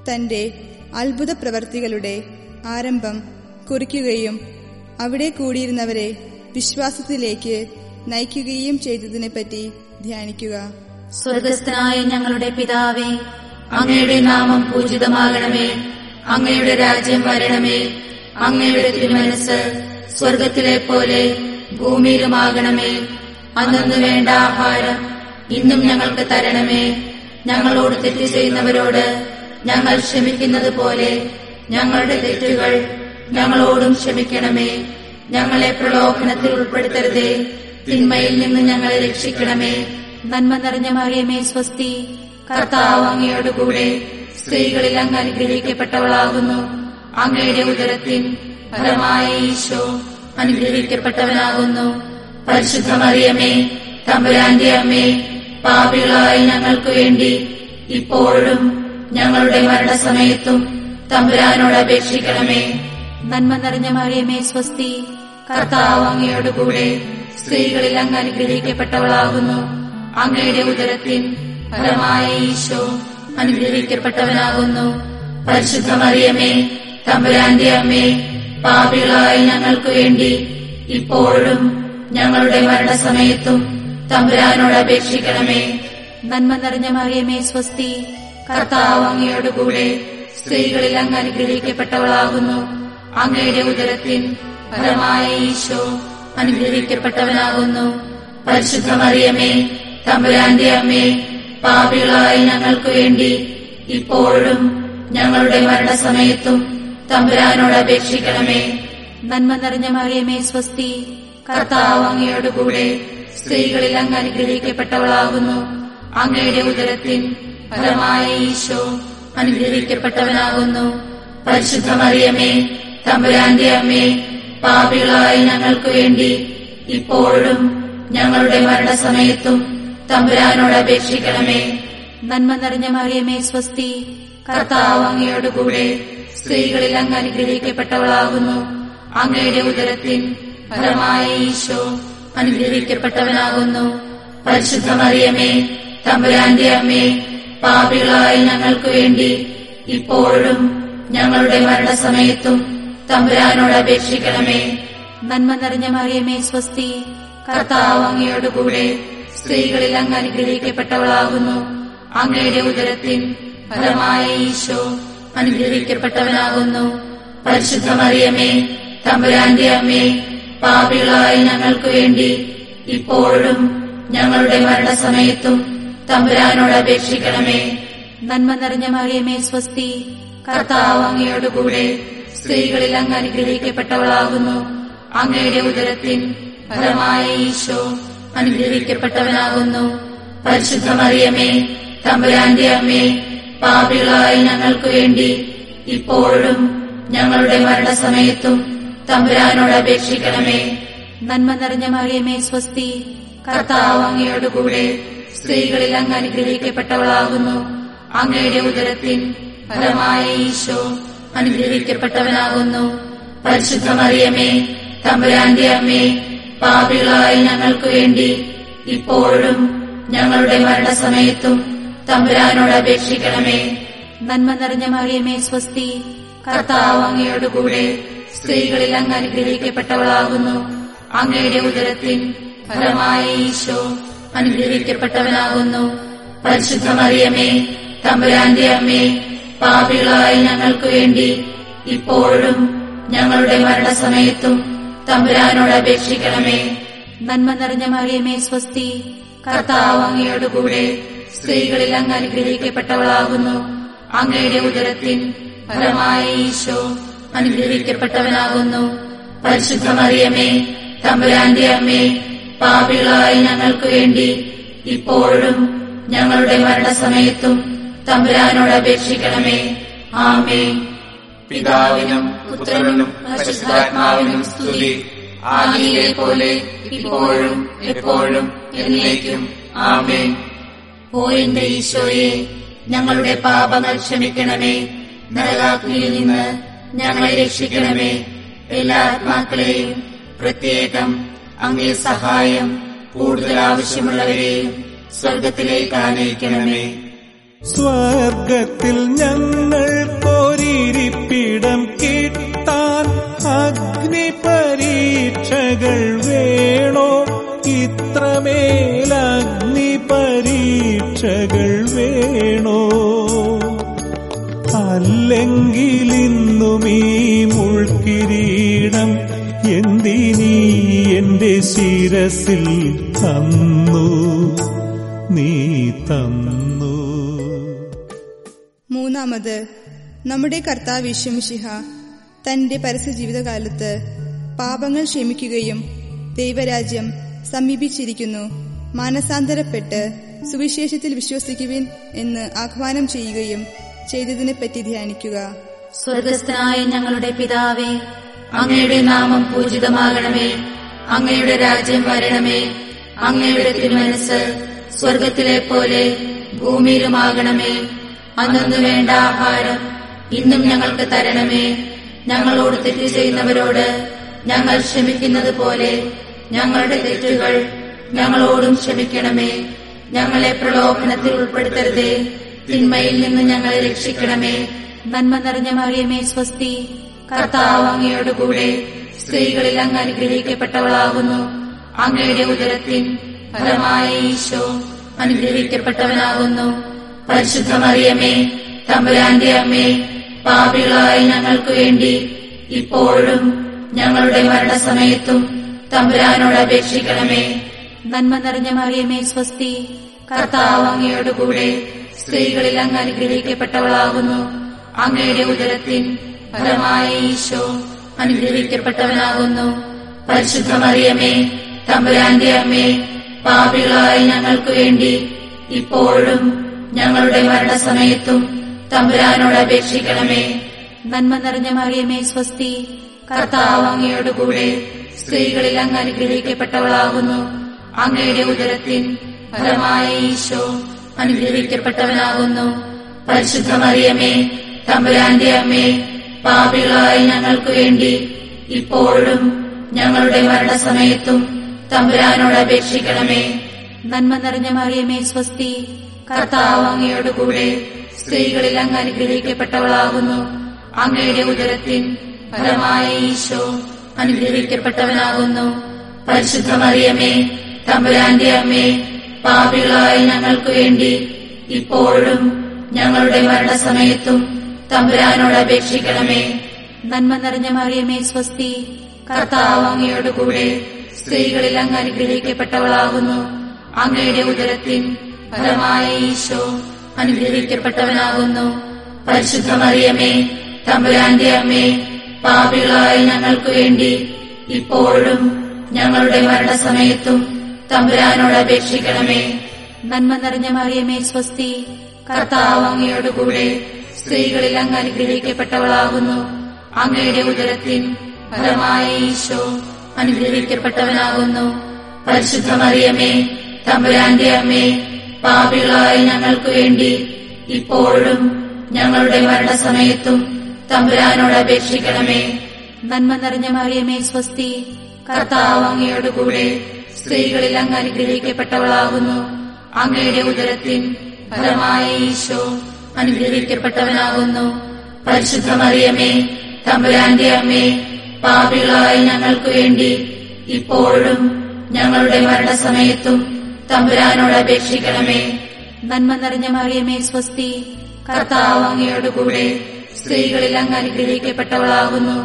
തന്റെ അത്ഭുത പ്രവർത്തികളുടെ ആരംഭം കുറിക്കുകയും അവിടെ കൂടിയിരുന്നവരെ വിശ്വാസത്തിലേക്ക് നയിക്കുകയും ചെയ്തതിനെപ്പറ്റി ധ്യാനിക്കുക. സ്വർഗസ്ഥനായ ഞങ്ങളുടെ പിതാവേ അങ്ങയുടെ നാമം പൂജിതമാകണമേ അങ്ങയുടെ രാജ്യം വരണമേ അങ്ങയുടെ തിരുമനസ് സ്വർഗത്തിലെ പോലെ ഭൂമിയിലുമാകണമേ. അന്നു വേണ്ട ആഹാരം ഇന്നും ഞങ്ങൾക്ക് തരണമേ. ഞങ്ങളോട് തെറ്റ് ചെയ്യുന്നവരോട് ഞങ്ങൾ ക്ഷമിക്കുന്നത് പോലെ ഞങ്ങളുടെ തെറ്റുകൾ ഞങ്ങളോടും ക്ഷമിക്കണമേ. ഞങ്ങളെ പ്രലോഭനത്തിൽ ഉൾപ്പെടുത്തരുതേ. തിന്മയിൽ നിന്ന് ഞങ്ങളെ രക്ഷിക്കണമേ. നന്മ നിറഞ്ഞ മറിയമേ സ്വസ്തി. കർത്താവ് അങ്ങയോടുകൂടെ സ്ത്രീകളിൽ അങ്ങ് അനുഗ്രഹിക്കപ്പെട്ടവളാകുന്നു. അങ്ങയുടെ ഉദരത്തിൻ ഫലമായ ഈശോ അനുഗ്രഹിക്കപ്പെട്ടവനാകുന്നു. പരിശുദ്ധമറിയമേ തമ്പുരാന്റെ അമ്മേ പാപികളായ ഞങ്ങൾക്ക് വേണ്ടി ഇപ്പോഴും ഞങ്ങളുടെ മരണസമയത്തും തമ്പുരാനോട് അപേക്ഷിക്കണമേ. നന്മ നിറഞ്ഞ മറിയമേ സ്വസ്തി. കർത്താവ് അങ്ങയോടുകൂടെ സ്ത്രീകളിൽ അങ്ങ് അനുഗ്രഹിക്കപ്പെട്ടവളാകുന്നു. അങ്ങയുടെ ഉദരത്തിൽ ഫലമായ ഈശോ അനുഗ്രഹിക്കപ്പെട്ടവനാകുന്നു. പരിശുദ്ധ മറിയമേ തമ്പുരാന്റെ അമ്മേ പാപികളായ ഞങ്ങൾക്ക് വേണ്ടി ഇപ്പോഴും ഞങ്ങളുടെ മരണസമയത്തും തമ്പുരാനോട് അപേക്ഷിക്കണമേ. നന്മ നിറഞ്ഞ മറിയമേ സ്വസ്തി. കർത്താവ് അങ്ങയോടുകൂടെ സ്ത്രീകളിൽ അങ്ങ് അനുഗ്രഹിക്കപ്പെട്ടവളാകുന്നു. അങ്ങയുടെ ഉദരത്തിൻ ഫലമായ ഈശോ അനുഗ്രഹിക്കപ്പെട്ടവനാകുന്നു. പരിശുദ്ധ മറിയമേ തമ്പുരാന്റെ അമ്മേ പാപികളായ ഞങ്ങൾക്ക് വേണ്ടി ഇപ്പോഴും ഞങ്ങളുടെ മരണസമയത്തും തമ്പുരാനോട് അപേക്ഷിക്കണമേ നന്മ നിറഞ്ഞ മറിയമേ സ്വസ്തി. കർത്താവ് അങ്ങയോടുകൂടെ സ്ത്രീകളിൽ അങ്ങ് അനുഗ്രഹിക്കപ്പെട്ടവളാകുന്നു. അങ്ങയുടെ ഉദരത്തിൻ ഫലമായ ഈശോ അനുഗ്രഹിക്കപ്പെട്ടവനാകുന്നു. പരിശുദ്ധ മറിയമേ തമ്പുരാന്റെ അമ്മേ പാപികളായ ഞങ്ങൾക്ക് വേണ്ടി ഇപ്പോഴും ഞങ്ങളുടെ മരണസമയത്തും തമ്പുരാനോട് അപേക്ഷിക്കണമേ നന്മ നിറഞ്ഞ മറിയമേ സ്വസ്തി. കർത്താവ് അങ്ങയോടുകൂടെ സ്ത്രീകളിൽ അങ്ങ് അനുഗ്രഹിക്കപ്പെട്ടവളാകുന്നു. അങ്ങയുടെ ഉദരത്തിൽ ഫലമായ ഈശോ അനുഗ്രഹിക്കപ്പെട്ടവനാകുന്നു. പരിശുദ്ധ മറിയമേ തമ്പുരാന്റെ അമ്മേ പാപികളായ ഞങ്ങൾക്ക് വേണ്ടി ഇപ്പോഴും ഞങ്ങളുടെ മരണസമയത്തും തമ്പുരാനോട് അപേക്ഷിക്കണമേ. നന്മ നിറഞ്ഞ മറിയമേ സ്വസ്തി. കർത്താവ് അങ്ങയോടുകൂടെ സ്ത്രീകളിൽ അങ്ങ് അനുഗ്രഹിക്കപ്പെട്ടവളാകുന്നു. അങ്ങയുടെ ഉദരത്തിൽ ഫലമായ ഈശോ അനുഗ്രഹിക്കപ്പെട്ടവനാകുന്നു. പരിശുദ്ധമറിയമേ തമ്പുരാന്റെ അമ്മേ പാപികളായ ഞങ്ങൾക്ക് വേണ്ടി ഇപ്പോഴും ഞങ്ങളുടെ മരണസമയത്തും തമ്പുരാനോട് അപേക്ഷിക്കണമേ. നന്മ നിറഞ്ഞ മറിയമേ സ്വസ്തി. കർത്താവ് അങ്ങയോടുകൂടെ സ്ത്രീകളിൽ അങ്ങ് അനുഗ്രഹിക്കപ്പെട്ടവളാകുന്നു. അങ്ങയുടെ ഉദരത്തിൻ ഫലമായ ഈശോ അനുഗ്രഹിക്കപ്പെട്ടവനാകുന്നു. പരിശുദ്ധ മറിയമേ തമ്പുരാന്റെ അമ്മേ പാപികളായ ഞങ്ങൾക്ക് വേണ്ടി ഇപ്പോഴും ഞങ്ങളുടെ മരണസമയത്തും തമ്പുരാനോട് അപേക്ഷിക്കണമേ. നന്മ നിറഞ്ഞ മറിയമേ സ്വസ്തി. കർത്താവ് അങ്ങയോടുകൂടെ സ്ത്രീകളിൽ അങ്ങ് അനുഗ്രഹിക്കപ്പെട്ടവളാകുന്നു. അങ്ങയുടെ ഉദരത്തിൻ ഫലമായ ഈശോ അനുഗ്രഹിക്കപ്പെട്ടവനാകുന്നു. പരിശുദ്ധ മറിയമേ തമ്പുരാന്റെ അമ്മേ പാപികളായ ഞങ്ങൾക്ക് വേണ്ടി ഇപ്പോഴും ഞങ്ങളുടെ മരണസമയത്തും തമ്പുരാനോട് അപേക്ഷിക്കണമേ നന്മ നിറഞ്ഞ മറിയമേ സ്വസ്തി. കർത്താവ് അങ്ങയോടുകൂടെ സ്ത്രീകളിൽ അങ്ങ് അനുഗ്രഹിക്കപ്പെട്ടവളാകുന്നു. അങ്ങയുടെ ഉദരത്തിൻ ഫലമായ ഈശോ അനുഗ്രഹിക്കപ്പെട്ടവനാകുന്നു. പരിശുദ്ധ മറിയമേ തമ്പുരാന്റെ അമ്മേ പാപികളായ ഞങ്ങൾക്ക് വേണ്ടി ഇപ്പോഴും ഞങ്ങളുടെ മരണസമയത്തും തമ്പുരാനോട് അപേക്ഷിക്കണമേ നന്മ നിറഞ്ഞ മറിയമേ സ്വസ്തി. കർത്താവ് അങ്ങയോടുകൂടെ സ്ത്രീകളിൽ അങ്ങ് അനുഗ്രഹിക്കപ്പെട്ടവളാകുന്നു. അങ്ങയുടെ ഉദരത്തിൻ ഫലമായ ഈശോ അനുഗ്രഹിക്കപ്പെട്ടവനാകുന്നു. പരിശുദ്ധ മറിയമേ തമ്പുരാന്റെ അമ്മേ പാപികളായ ഞങ്ങൾക്ക് വേണ്ടി ഇപ്പോഴും ഞങ്ങളുടെ മരണസമയത്തും തമ്പുരാനോട് അപേക്ഷിക്കണമേ. ആമേ പിതാവിനും പുത്രനും പരിശുദ്ധാത്മാവിനും സ്തുതി. ആദിയിലെ പോലെ ഇപ്പോഴും എപ്പോഴും എന്നേക്കും. ആമേ ഓ എന്റെ ഈശോയെ ഞങ്ങളുടെ പാപങ്ങൾ ക്ഷമിക്കണമേ. നരകാഗ്നിയിൽ നിന്ന് ഞങ്ങളെ രക്ഷിക്കണമേ. എല്ലാ ആത്മാക്കളെയും പ്രത്യേകം അങ്ങേ സഹായം കൂടുതൽ ആവശ്യമുള്ളവരെയും സ്വർഗത്തിലേക്ക് ആനയിക്കണമേ. സ്വർഗത്തിൽ ഞങ്ങൾ പോരിപ്പിടം കിട്ടാൻ അഗ്നി പരീക്ഷകൾ വേണോ? ഇത്രമേൽ പരീക്ഷകൾ വേണോ? അല്ലെങ്കിൽ ഇന്നും ഈ മുൾക്കിരീടം എന്തിനീ എന്റെ ശിരസിൽ തന്നു? നീ തന്നു. മൂന്നാമത് നമ്മുടെ കർത്താവ് വിശ്വമിഷിഹ തന്റെ പരസ്യ ജീവിതകാലത്ത് പാപങ്ങൾ ക്ഷമിക്കുകയും ദൈവരാജ്യം സമീപിച്ചിരിക്കുന്നു. മാനസാന്തരപ്പെട്ട് സുവിശേഷത്തിൽ വിശ്വസിക്കുവിൻ എന്ന് ആഹ്വാനം ചെയ്യുകയും ചെയ്തതിനെപ്പറ്റി ധ്യാനിക്കുക. സ്വർഗസ്ഥനായ ഞങ്ങളുടെ പിതാവേ അങ്ങയുടെ നാമം പൂജിതമാകണമേ. അങ്ങയുടെ രാജ്യം വരണമേ. അങ്ങയുടെ തിരുമനസ് സ്വർഗത്തിലെ പോലെ ഭൂമിയിലുമാകണമേ. അന്നു വേണ്ട ആഹാരം ഇന്നും ഞങ്ങൾക്ക് തരണമേ. ഞങ്ങളോട് തെറ്റ് ചെയ്യുന്നവരോട് ഞങ്ങൾ ക്ഷമിക്കുന്നത് പോലെ ഞങ്ങളുടെ തെറ്റുകൾ ഞങ്ങളോടും ക്ഷമിക്കണമേ. ഞങ്ങളെ പ്രലോഭനത്തിൽ ഉൾപ്പെടുത്തരുതേ. തിന്മയിൽ നിന്ന് ഞങ്ങളെ രക്ഷിക്കണമേ. നന്മ നിറഞ്ഞ മറിയമേ സ്വസ്തി. കർത്താവ് അങ്ങയോടുകൂടെ സ്ത്രീകളിൽ അങ്ങ് അനുഗ്രഹിക്കപ്പെട്ടവളാകുന്നു. അങ്ങയുടെ ഉദരത്തിൻ ഫലമായ ഈശോ അനുഗ്രഹിക്കപ്പെട്ടവനാകുന്നു. പരിശുദ്ധ മറിയമേ തമ്പുരാന്റെ അമ്മേ പാപികളായ ഞങ്ങൾക്ക് വേണ്ടി ഇപ്പോഴും ഞങ്ങളുടെ മരണസമയത്തും തമ്പുരാനോട് അപേക്ഷിക്കണമേ. നന്മ നിറഞ്ഞ മറിയമേ സ്വസ്തി. കർത്താവ് അങ്ങയോടുകൂടെ സ്ത്രീകളിൽ അങ്ങ് അനുഗ്രഹിക്കപ്പെട്ടവളാകുന്നു. അങ്ങയുടെ ഉദരത്തിൻ ഫലമായ ഈശോ അനുഗ്രഹിക്കപ്പെട്ടവനാകുന്നു. പരിശുദ്ധമറിയമേ തമ്പുരാന്റെ അമ്മേ പാപികളായ ഞങ്ങൾക്ക് വേണ്ടി ഇപ്പോഴും ഞങ്ങളുടെ മരണസമയത്തും തമ്പുരാനോട് അപേക്ഷിക്കണമേ. നന്മ നിറഞ്ഞ മറിയമേ സ്വസ്തി. കർത്താവ് അങ്ങയോടുകൂടെ സ്ത്രീകളിൽ അങ്ങ് അനുഗ്രഹിക്കപ്പെട്ടവളാകുന്നു. അങ്ങയുടെ ഉദരത്തിൻ ഫലമായ ഈശോ അനുഗ്രഹിക്കപ്പെട്ടവനാകുന്നു. പരിശുദ്ധ മറിയമേ തമ്പുരാന്റെ അമ്മേ പാപികളായ ഞങ്ങൾക്ക് വേണ്ടി ഇപ്പോഴും ഞങ്ങളുടെ മരണസമയത്തും തമ്പുരാനോട് അപേക്ഷിക്കണമേ. നന്മ നിറഞ്ഞ മറിയമേ സ്വസ്തി. കർത്താവ് അങ്ങയോടുകൂടെ സ്ത്രീകളിൽ അങ്ങ് അനുഗ്രഹിക്കപ്പെട്ടവളാകുന്നു. അങ്ങയുടെ ഉദരത്തിൻ ഫലമായ ഈശോ അനുഗ്രഹിക്കപ്പെട്ടവനാകുന്നു. പരിശുദ്ധ മറിയമേ തമ്പുരാന്റെ അമ്മേ പാപികളായ ഞങ്ങൾക്ക് വേണ്ടി ഇപ്പോഴും ഞങ്ങളുടെ മരണസമയത്തും തമ്പുരാനോട് അപേക്ഷിക്കണമേ. നന്മ നിറഞ്ഞ മറിയമേ സ്വസ്തി. കർത്താവ് അങ്ങയോടുകൂടെ സ്ത്രീകളിൽ അങ്ങ് അനുഗ്രഹിക്കപ്പെട്ടവളാകുന്നു. അങ്ങയുടെ ഉദരത്തിൻ ഫലമായ ഈശോ അനുഗ്രഹിക്കപ്പെട്ടവനാകുന്നു. പരിശുദ്ധ മറിയമേ തമ്പുരാന്റെ അമ്മേ പാപികളായ ഞങ്ങൾക്ക് വേണ്ടി ഇപ്പോഴും ഞങ്ങളുടെ മരണസമയത്തും തമ്പുരാനോട് അപേക്ഷിക്കണമേ നന്മ നിറഞ്ഞ മറിയമേ സ്വസ്തി. കർത്താവ് അങ്ങയോടുകൂടെ സ്ത്രീകളിൽ അങ്ങ് അനുഗ്രഹിക്കപ്പെട്ടവളാകുന്നു. അങ്ങയുടെ ഉദരത്തിൻ ഫലമായ ഈശോ അനുഗ്രഹിക്കപ്പെട്ടവനാകുന്നു. പരിശുദ്ധ മറിയമേ തമ്പുരാന്റെ അമ്മേ പാപികളായ ഞങ്ങൾക്ക് വേണ്ടി ഇപ്പോഴും ഞങ്ങളുടെ മരണസമയത്തും തമ്പുരാനോട് അപേക്ഷിക്കണമേ നന്മ നിറഞ്ഞ മറിയമേ സ്വസ്തി. കർത്താവ് അങ്ങയോടുകൂടെ സ്ത്രീകളിൽ അങ്ങ് അനുഗ്രഹിക്കപ്പെട്ടവളാകുന്നു. അങ്ങയുടെ ഉദരത്തിൻ ഫലമായ ഈശോ അനുഗ്രഹിക്കപ്പെട്ടവനാകുന്നു. പരിശുദ്ധ മറിയമേ തമ്പുരാന്റെ അമ്മേ പാപികളായ ഞങ്ങൾക്ക് വേണ്ടി ഇപ്പോഴും ഞങ്ങളുടെ മരണസമയത്തും തമ്പുരാനോട് അപേക്ഷിക്കണമേ. നന്മ നിറഞ്ഞ മറിയമേ സ്വസ്തി. കർത്താവ് അങ്ങയോടുകൂടെ സ്ത്രീകളിൽ അങ്ങ് അനുഗ്രഹിക്കപ്പെട്ടവളാകുന്നു.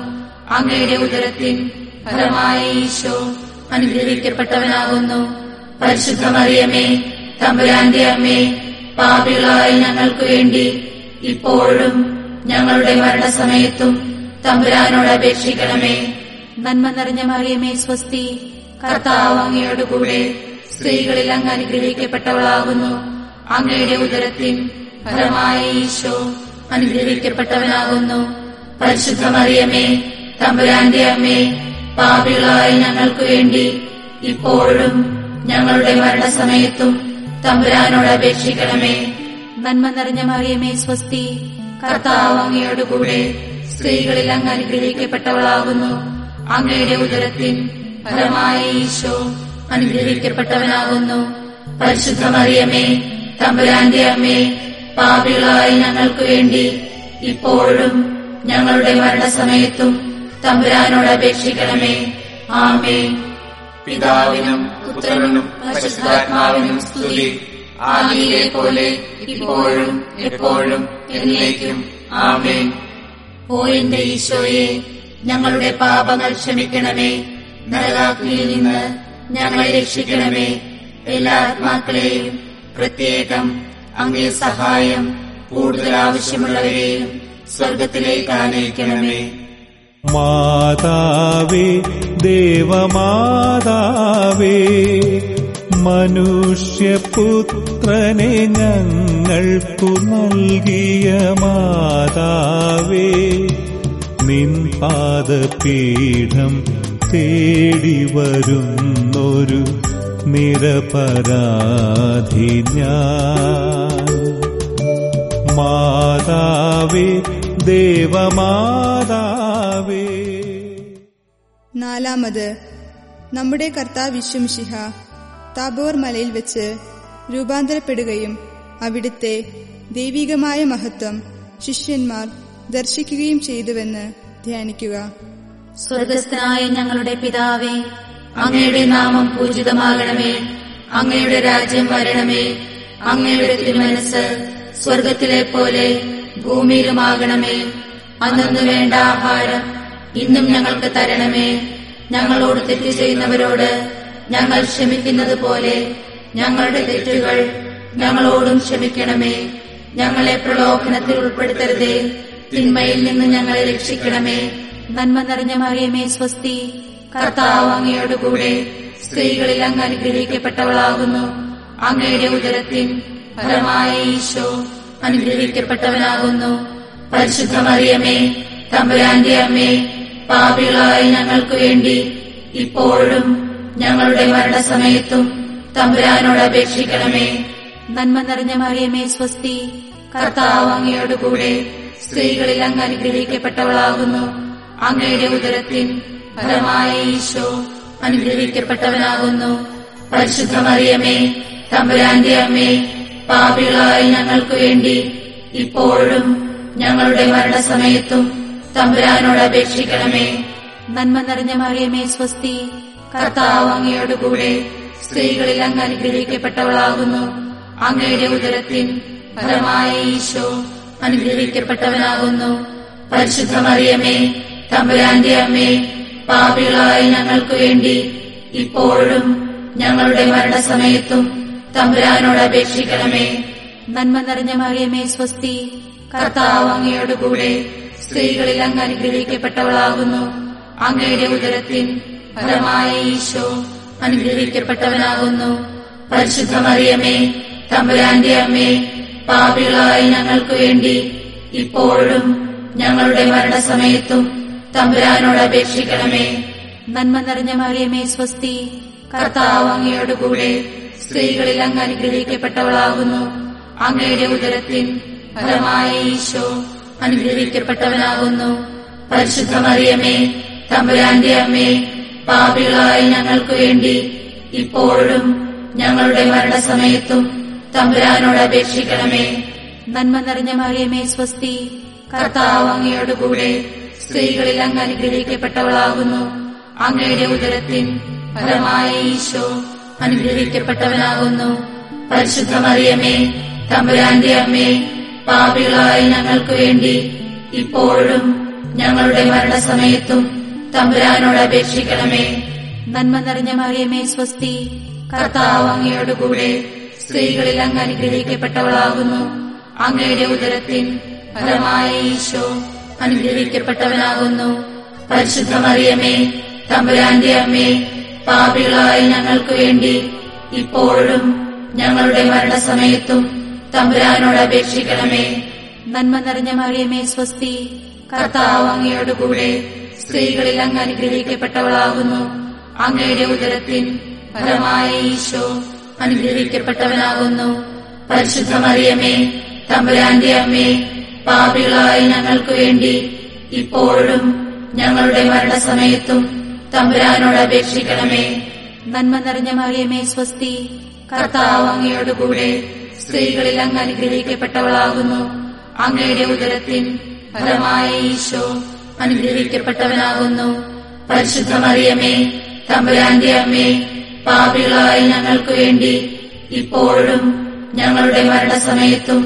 അങ്ങയുടെ ഉദരത്തിൻ ഫലമായ ഈശോ അനുഗ്രഹിക്കപ്പെട്ടവനാകുന്നു. പരിശുദ്ധമറിയമേ തമ്പുരാന്റെ അമ്മേ പാപികളായ ഞങ്ങൾക്ക് വേണ്ടി ഇപ്പോഴും ഞങ്ങളുടെ മരണസമയത്തും തമ്പുരാനോട് അപേക്ഷിക്കണമേ. നന്മ നിറഞ്ഞ മറിയമേ സ്വസ്തി. കർത്താവ് അങ്ങയോടുകൂടെ സ്ത്രീകളിൽ അങ്ങ് അനുഗ്രഹിക്കപ്പെട്ടവളാകുന്നു. അങ്ങയുടെ ഉദരത്തിൽ ഫലമായ ഈശോ അനുഗ്രഹിക്കപ്പെട്ടവനാകുന്നു. പരിശുദ്ധ മറിയമേ തമ്പുരാന്റെ അമ്മേ പാപികളായ ഞങ്ങൾക്ക് വേണ്ടി ഇപ്പോഴും ഞങ്ങളുടെ മരണസമയത്തും തമ്പുരാനോട് അപേക്ഷിക്കണമേ. നന്മ നിറഞ്ഞ മറിയമേ സ്വസ്തി. കർത്താവ് അങ്ങയോടുകൂടെ സ്ത്രീകളിൽ അങ്ങ് അനുഗ്രഹിക്കപ്പെട്ടവളാകുന്നു. അങ്ങയുടെ ഉദരത്തിൽ ഫലമായ ഈശോ അനുഗ്രഹിക്കപ്പെട്ടവനാകുന്നു. പരിശുദ്ധ മറിയമേ തമ്പുരാന്റെ അമ്മേ പാപികളായ ഞങ്ങൾക്ക് വേണ്ടി ഇപ്പോഴും ഞങ്ങളുടെ മരണസമയത്തും തമ്പുരാനോട് അപേക്ഷിക്കണമേ ആമേ പിതാവിനും പുത്രനും പരിശുദ്ധാത്മാവിനും സ്തുതി. ആദിയിലെ പോലെ ഇപ്പോഴും എപ്പോഴും എന്നേക്കും. ആമേ ഓ എന്റെ ഈശോയെ ഞങ്ങളുടെ പാപങ്ങൾ ക്ഷമിക്കണമേ. നരകാഗ്നിയിൽ നിന്ന് ഞങ്ങളെ രക്ഷിക്കണമേ. എല്ലാ ആത്മാക്കളെയും പ്രത്യേകം അങ്ങേ സഹായം കൂടുതൽ ആവശ്യമുള്ളവരെയും സ്വർഗത്തിലേക്ക് ആനയിക്കണമേ. മാതാവേ ദേവമാതാവേ മനുഷ്യപുത്രനെ ഞങ്ങൾക്കു നൽകിയ മാതാവേ നിൻ പാദപീഠം തേടി വരുന്നൊരു നിരപരാധി ഞാൻ. മാതാവേ നാലാമത് നമ്മുടെ കർത്താവ് വിശ്വംശിഹ താബോർ മലയിൽ വെച്ച് രൂപാന്തരപ്പെടുകയും അവിടുത്തെ ദൈവികമായ മഹത്വം ശിഷ്യന്മാർ ദർശിക്കുകയും ചെയ്തുവെന്ന് ധ്യാനിക്കുക. സ്വർഗസ്ഥനായ ഞങ്ങളുടെ പിതാവേ അങ്ങയുടെ നാമം പൂജിതമാകണമേ അങ്ങയുടെ രാജ്യം വരണമേ അങ്ങയുടെ തിരുമനസ് സ്വർഗത്തിലെ പോലെ ഭൂമിയിലുമാകണമേ. അന്നു വേണ്ട ആഹാരം ഇന്നും ഞങ്ങൾക്ക് തരണമേ. ഞങ്ങളോട് തെറ്റ് ചെയ്യുന്നവരോട് ഞങ്ങൾ ക്ഷമിക്കുന്നത് പോലെ ഞങ്ങളുടെ തെറ്റുകൾ ഞങ്ങളോടും ക്ഷമിക്കണമേ. ഞങ്ങളെ പ്രലോഭനത്തിൽ ഉൾപ്പെടുത്തരുതേ. തിന്മയിൽ നിന്ന് ഞങ്ങളെ രക്ഷിക്കണമേ. നന്മ നിറഞ്ഞ മറിയമേ സ്വസ്തി. കർത്താവ് അങ്ങയോടുകൂടെ സ്ത്രീകളിൽ അങ്ങ് അനുഗ്രഹിക്കപ്പെട്ടവളാകുന്നു. അങ്ങയുടെ ഉദരത്തിൻ ഫലമായ ഈശോ അനുഗ്രഹിക്കപ്പെട്ടവനാകുന്നു. പരിശുദ്ധ മറിയമേ തമ്പുരാന്റെ അമ്മേ പാപികളായ ഞങ്ങൾക്ക് വേണ്ടി ഇപ്പോഴും ഞങ്ങളുടെ മരണസമയത്തും തമ്പുരാനോട് അപേക്ഷിക്കണമേ. നന്മ നിറഞ്ഞ മറിയമേ സ്വസ്തി കർത്താവ് അങ്ങയോടുകൂടെ സ്ത്രീകളിൽ അങ്ങ് അനുഗ്രഹിക്കപ്പെട്ടവളാകുന്നു. അങ്ങയുടെ ഉദരത്തിൽ ഫലമായ ഈശോ അനുഗ്രഹിക്കപ്പെട്ടവനാകുന്നു. പരിശുദ്ധ മറിയമേ തമ്പുരാന്റെ അമ്മേ പാപികളായ ഞങ്ങൾക്ക് വേണ്ടി ഇപ്പോഴും ഞങ്ങളുടെ മരണസമയത്തും തമ്പുരാനോട് അപേക്ഷിക്കണമേ. നന്മ നിറഞ്ഞ മറിയമേ സ്വസ്തി. കർത്താവ് അങ്ങയോടുകൂടെ സ്ത്രീകളിൽ അങ്ങ് അനുഗ്രഹിക്കപ്പെട്ടവളാകുന്നു. അങ്ങയുടെ ഉദരത്തിൻ ഫലമായ ഈശോ അനുഗ്രഹിക്കപ്പെട്ടവനാകുന്നു. പരിശുദ്ധ മറിയമേ തമ്പുരാന്റെ അമ്മേ പാപികളായ ഞങ്ങൾക്ക് വേണ്ടി ഇപ്പോഴും ഞങ്ങളുടെ മരണസമയത്തും തമ്പുരാനോട് അപേക്ഷിക്കണമേ. നന്മ നിറഞ്ഞ മറിയമേ സ്വസ്തി. കർത്താവ് അങ്ങയോടുകൂടെ സ്ത്രീകളിൽ അങ്ങ് അനുഗ്രഹിക്കപ്പെട്ടവളാകുന്നു. അങ്ങയുടെ ഉദരത്തിൻ ഫലമായ ഈശോ അനുഗ്രഹിക്കപ്പെട്ടവനാകുന്നു. പരിശുദ്ധ മറിയമേ തമ്പുരാന്റെ അമ്മേ പാപികളായ ഞങ്ങൾക്ക് വേണ്ടി ഇപ്പോഴും ഞങ്ങളുടെ മരണസമയത്തും തമ്പുരാനോട് അപേക്ഷിക്കണമേ. നന്മ നിറഞ്ഞ മറിയമേ സ്വസ്തി. കർത്താവ് അങ്ങയോടുകൂടെ സ്ത്രീകളിൽ അങ്ങ് അനുഗ്രഹിക്കപ്പെട്ടവളാകുന്നു. അങ്ങയുടെ ഉദരത്തിൻ ഫലമായ ഈശോ അനുഗ്രഹിക്കപ്പെട്ടവനാകുന്നു. പരിശുദ്ധമറിയമേ തമ്പുരാന്റെ അമ്മേ പാപികളായ ഞങ്ങൾക്ക് വേണ്ടി ഇപ്പോഴും ഞങ്ങളുടെ മരണസമയത്തും തമ്പുരാനോട് അപേക്ഷിക്കണമേ. നന്മ നിറഞ്ഞ മറിയമേ സ്വസ്തി. കർത്താവ് സ്ത്രീകളിൽ അങ്ങ് അനുഗ്രഹിക്കപ്പെട്ടവളാകുന്നു. അങ്ങയുടെ ഉദരത്തിൻ ഫലമായ ഈശോ അനുഗ്രഹിക്കപ്പെട്ടവനാകുന്നു. പരിശുദ്ധമറിയമേ തമ്പുരാന്റെ അമ്മേ പാപികളായ ഞങ്ങൾക്ക് വേണ്ടി ഇപ്പോഴും ഞങ്ങളുടെ മരണസമയത്തും തമ്പുരാനോട് അപേക്ഷിക്കണമേ. നന്മ നിറഞ്ഞ മറിയമേ സ്വസ്തി. കർത്താവ് അങ്ങയോടുകൂടെ സ്ത്രീകളിൽ അങ്ങ് അനുഗ്രഹിക്കപ്പെട്ടവളാകുന്നു. അങ്ങയുടെ ഉദരത്തിൻ ഫലമായ ഈശോ അനുഗ്രഹിക്കപ്പെട്ടവനാകുന്നു. പരിശുദ്ധ മറിയമേ തമ്പുരാന്റെ അമ്മേ പാപികളായ ഞങ്ങൾക്ക് വേണ്ടി ഇപ്പോഴും ഞങ്ങളുടെ മരണസമയത്തും തമ്പുരാനോട് അപേക്ഷിക്കണമേ നന്മ നിറഞ്ഞ മറിയമേ സ്വസ്തി. കർത്താവ് അങ്ങയോടുകൂടെ സ്ത്രീകളിൽ അങ്ങ് അനുഗ്രഹിക്കപ്പെട്ടവളാകുന്നു. അങ്ങയുടെ ഉദരത്തിൻ ഫലമായ ഈശോ അനുഗ്രഹിക്കപ്പെട്ടവനാകുന്നു. പരിശുദ്ധ മറിയമേ തമ്പുരാന്റെ അമ്മേ പാപികളായ ഞങ്ങൾക്ക് വേണ്ടി ഇപ്പോഴും ഞങ്ങളുടെ മരണസമയത്തും തമ്പുരാനോട് അപേക്ഷിക്കണമേ നന്മ നിറഞ്ഞ മറിയമേ സ്വസ്തി. കർത്താവ് അങ്ങയോടുകൂടെ സ്ത്രീകളിൽ അങ്ങ് അനുഗ്രഹിക്കപ്പെട്ടവളാകുന്നു. അങ്ങയുടെ ഉദരത്തിൻ ഫലമായ ഈശോ അനുഗ്രഹിക്കപ്പെട്ടവനാകുന്നു. പരിശുദ്ധ മറിയമേ തമ്പുരാന്റെ അമ്മേ പാപികളായ ഞങ്ങൾക്ക് വേണ്ടി ഇപ്പോഴും ഞങ്ങളുടെ മരണസമയത്തും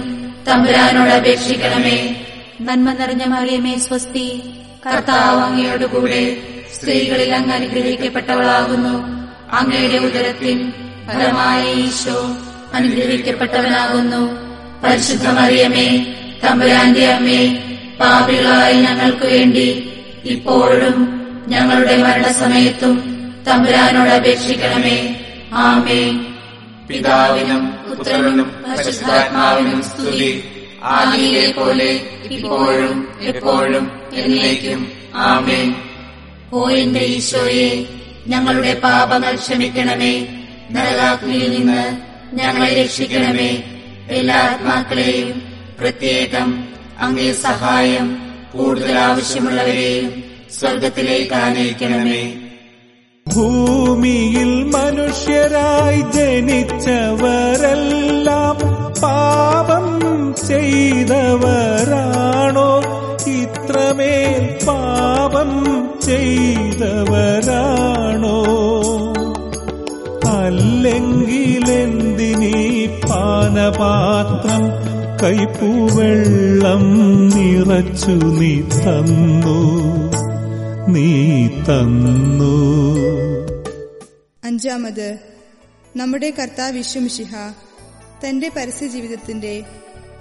തമ്പുരാനോട് അപേക്ഷിക്കണമേ. നന്മ നിറഞ്ഞ മറിയമേ സ്വസ്തി. കർത്താവ് അങ്ങയോടുകൂടെ സ്ത്രീകളിൽ അങ്ങ് അനുഗ്രഹിക്കപ്പെട്ടവളാകുന്നു. അങ്ങയുടെ ഉദരത്തിൻ ഫലമായ ഈശോ അനുഗ്രഹിക്കപ്പെട്ടവനാകുന്നു. പരിശുദ്ധമറിയമേ തമ്പുരാന്റെ അമ്മേ പാപികളായി ഞങ്ങൾക്ക് വേണ്ടി ഇപ്പോഴും ഞങ്ങളുടെ മരണസമയത്തും തമ്പുരാനോട് അപേക്ഷിക്കണമേ. ആമേ പിതാവിനും പുത്രനും പരിശുദ്ധാത്മാവിനും സ്തുതി. ആദിയിലെ പോലെ ഇപ്പോഴും എപ്പോഴും എന്നേക്കും. ആമേ ഓ എന്റെ ഈശോയെ ഞങ്ങളുടെ പാപങ്ങൾ ക്ഷമിക്കണമേ. നരകാഗ്നിയിൽ നിന്ന് ഞങ്ങളെ രക്ഷിക്കണമേ. എല്ലാ ആത്മാക്കളെയും പ്രത്യേകം അങ്ങേ സഹായം കൂടുതൽ ആവശ്യമുള്ളവരെയും സ്വർഗത്തിലേക്ക് ആനയിക്കണമേ. ഭൂമിയിൽ മനുഷ്യരായി ജനിച്ചവരെല്ലാം പാപം ചെയ്തവരാണോ? ഇത്രമേൽ പാപം ചെയ്തവരാണോ? അല്ലെങ്കിലെന്തിനീ പാനപാത്രം കൈപ്പൂവെള്ളം നിറച്ചു നീ തന്നു. നീ തന്നു. അഞ്ചാമത് നമ്മുടെ കർത്താവ് വിശ്വമിഷിഹ തന്റെ പരസ്യ ജീവിതത്തിന്റെ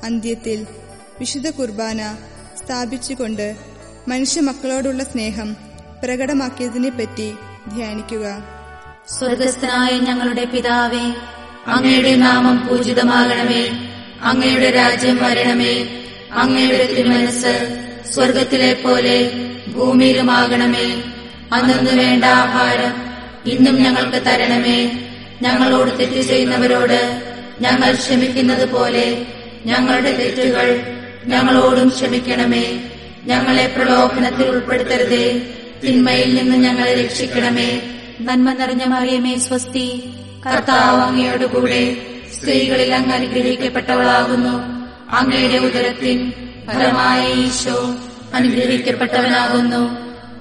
അന്ത്യത്തിൽ വിശുദ്ധ കുർബാന സ്ഥാപിച്ചുകൊണ്ട് മനുഷ്യമക്കളോടുള്ള സ്നേഹം പ്രകടമാക്കിയതിനെപ്പറ്റി ധ്യാനിക്കുക. സ്വർഗസ്ഥനായ ഞങ്ങളുടെ പിതാവേ അങ്ങയുടെ നാമം പൂജിതമാകണമേ. അങ്ങയുടെ രാജ്യം വരണമേ. അങ്ങയുടെ തിരുമനസ് സ്വർഗത്തിലെ പോലെ ഭൂമിയിലുമാകണമേ. അന്നു വേണ്ട ആഹാരം ഇന്നും ഞങ്ങൾക്ക് തരണമേ. ഞങ്ങളോട് തെറ്റ് ചെയ്യുന്നവരോട് ഞങ്ങൾ ക്ഷമിക്കുന്നത് പോലെ ഞങ്ങളുടെ തെറ്റുകൾ ഞങ്ങളോടും ക്ഷമിക്കണമേ. ഞങ്ങളെ പ്രലോഭനത്തിൽ ഉൾപ്പെടുത്തരുതേ. തിന്മയിൽ നിന്ന് ഞങ്ങളെ രക്ഷിക്കണമേ. നന്മ നിറഞ്ഞ മറിയമേ സ്വസ്തി. കർത്താവ് അങ്ങയോടുകൂടെ സ്ത്രീകളിൽ അങ്ങ് അനുഗ്രഹിക്കപ്പെട്ടവളാകുന്നു. അങ്ങയുടെ ഉദരത്തിൽ ഫലമായ ഈശോ അനുഗ്രഹിക്കപ്പെട്ടവനാകുന്നു.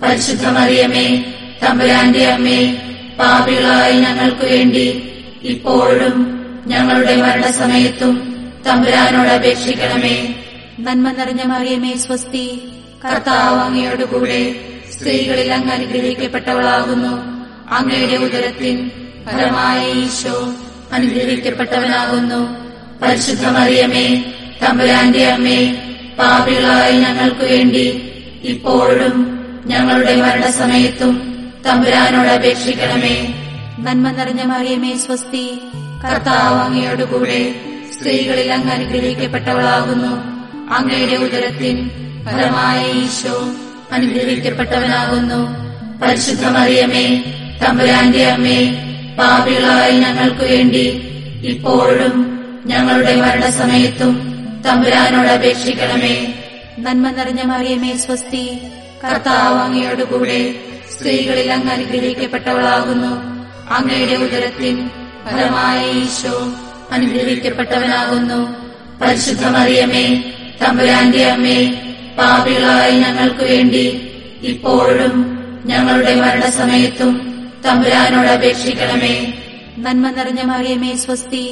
പരിശുദ്ധ മറിയമേ തമ്പുരാന്റെ അമ്മേ പാപികളായി ഞങ്ങൾക്ക് വേണ്ടി ഇപ്പോഴും ഞങ്ങളുടെ മരണസമയത്തും തമ്പുരാനോട് അപേക്ഷിക്കണമേ. നന്മ നിറഞ്ഞ മറിയമേ സ്വസ്തി. കർത്താവ് അങ്ങയോടുകൂടെ സ്ത്രീകളിൽ അങ്ങ് അനുഗ്രഹിക്കപ്പെട്ടവളാകുന്നു. അങ്ങയുടെ ഉദരത്തിൻ ഫലമായ ഈശോ അനുഗ്രഹിക്കപ്പെട്ടവനാകുന്നു. പരിശുദ്ധ മറിയമേ തമ്പുരാന്റെ അമ്മേ പാപികളായ ഞങ്ങൾക്ക് വേണ്ടി ഇപ്പോഴും ഞങ്ങളുടെ മരണസമയത്തും തമ്പുരാനോട് അപേക്ഷിക്കണമേ. നന്മ നിറഞ്ഞ മറിയമേ സ്വസ്തി കർത്താവ് അങ്ങയോടുകൂടെ സ്ത്രീകളിൽ അങ്ങ് അനുഗ്രഹിക്കപ്പെട്ടവളാകുന്നു. അങ്ങയുടെ ഉദരത്തിൻ ഫലമായ ഈശോ അനുഗ്രഹിക്കപ്പെട്ടവനാകുന്നു. പരിശുദ്ധ മറിയമേ തമ്പുരാന്റെ അമ്മേ പാപികളായ ഞങ്ങൾക്ക് വേണ്ടി ഇപ്പോഴും ഞങ്ങളുടെ മരണസമയത്തും തമ്പുരാനോട് അപേക്ഷിക്കണമേ. നന്മ നിറഞ്ഞ മറിയമേ സ്വസ്തി. കർത്താവ് അങ്ങയോടുകൂടെ സ്ത്രീകളിൽ അങ്ങ് അനുഗ്രഹിക്കപ്പെട്ടവളാകുന്നു. അങ്ങയുടെ ഉദരത്തിൻ ഫലമായ ഈശോ അനുഗ്രഹിക്കപ്പെട്ടവനാകുന്നു. പരിശുദ്ധ മറിയമേ തമ്പുരാന്റെ അമ്മേ പാപികളായി ഞങ്ങൾക്ക് വേണ്ടി ഇപ്പോഴും ഞങ്ങളുടെ മരണസമയത്തും തമ്പുരാനോട് അപേക്ഷിക്കണമേ നന്മ നിറഞ്ഞ മറിയമേ സ്വസ്തി.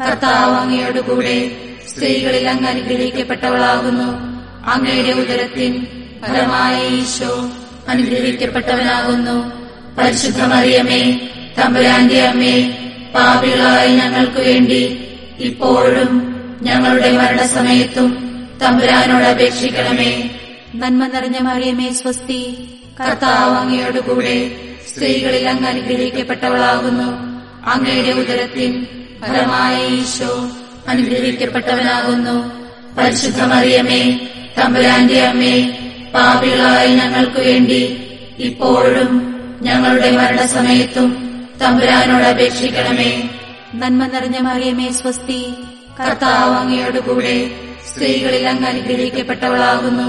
കർത്താവ് അങ്ങയോടുകൂടെ സ്ത്രീകളിൽ അങ്ങ് അനുഗ്രഹിക്കപ്പെട്ടവളാകുന്നു. അങ്ങയുടെ ഉദരത്തിൻ ഫലമായ ഈശോ അനുഗ്രഹിക്കപ്പെട്ടവനാകുന്നു. പരിശുദ്ധ മറിയമേ തമ്പുരാന്റെ അമ്മേ പാപികളായ ഞങ്ങൾക്ക് വേണ്ടി ഇപ്പോഴും ഞങ്ങളുടെ മരണസമയത്തും തമ്പുരാനോട് അപേക്ഷിക്കണമേ നന്മ നിറഞ്ഞ മറിയമേ സ്വസ്തി. കർത്താവ് അങ്ങയോടുകൂടെ സ്ത്രീകളിൽ അങ്ങ് അനുഗ്രഹിക്കപ്പെട്ടവളാകുന്നു. അങ്ങയുടെ ഉദരത്തിൻ ഫലമായ ഈശോ അനുഗ്രഹിക്കപ്പെട്ടവനാകുന്നു. പരിശുദ്ധ മറിയമേ തമ്പുരാന്റെ അമ്മേ പാപികളായ ഞങ്ങൾക്ക് വേണ്ടി ഇപ്പോഴും ഞങ്ങളുടെ മരണസമയത്തും തമ്പുരാനോട് അപേക്ഷിക്കണമേ. നന്മ നിറഞ്ഞ മറിയമേ സ്വസ്തി കർത്താവ് അങ്ങയോടുകൂടെ സ്ത്രീകളിൽ അങ്ങ് അനുഗ്രഹിക്കപ്പെട്ടവളാകുന്നു.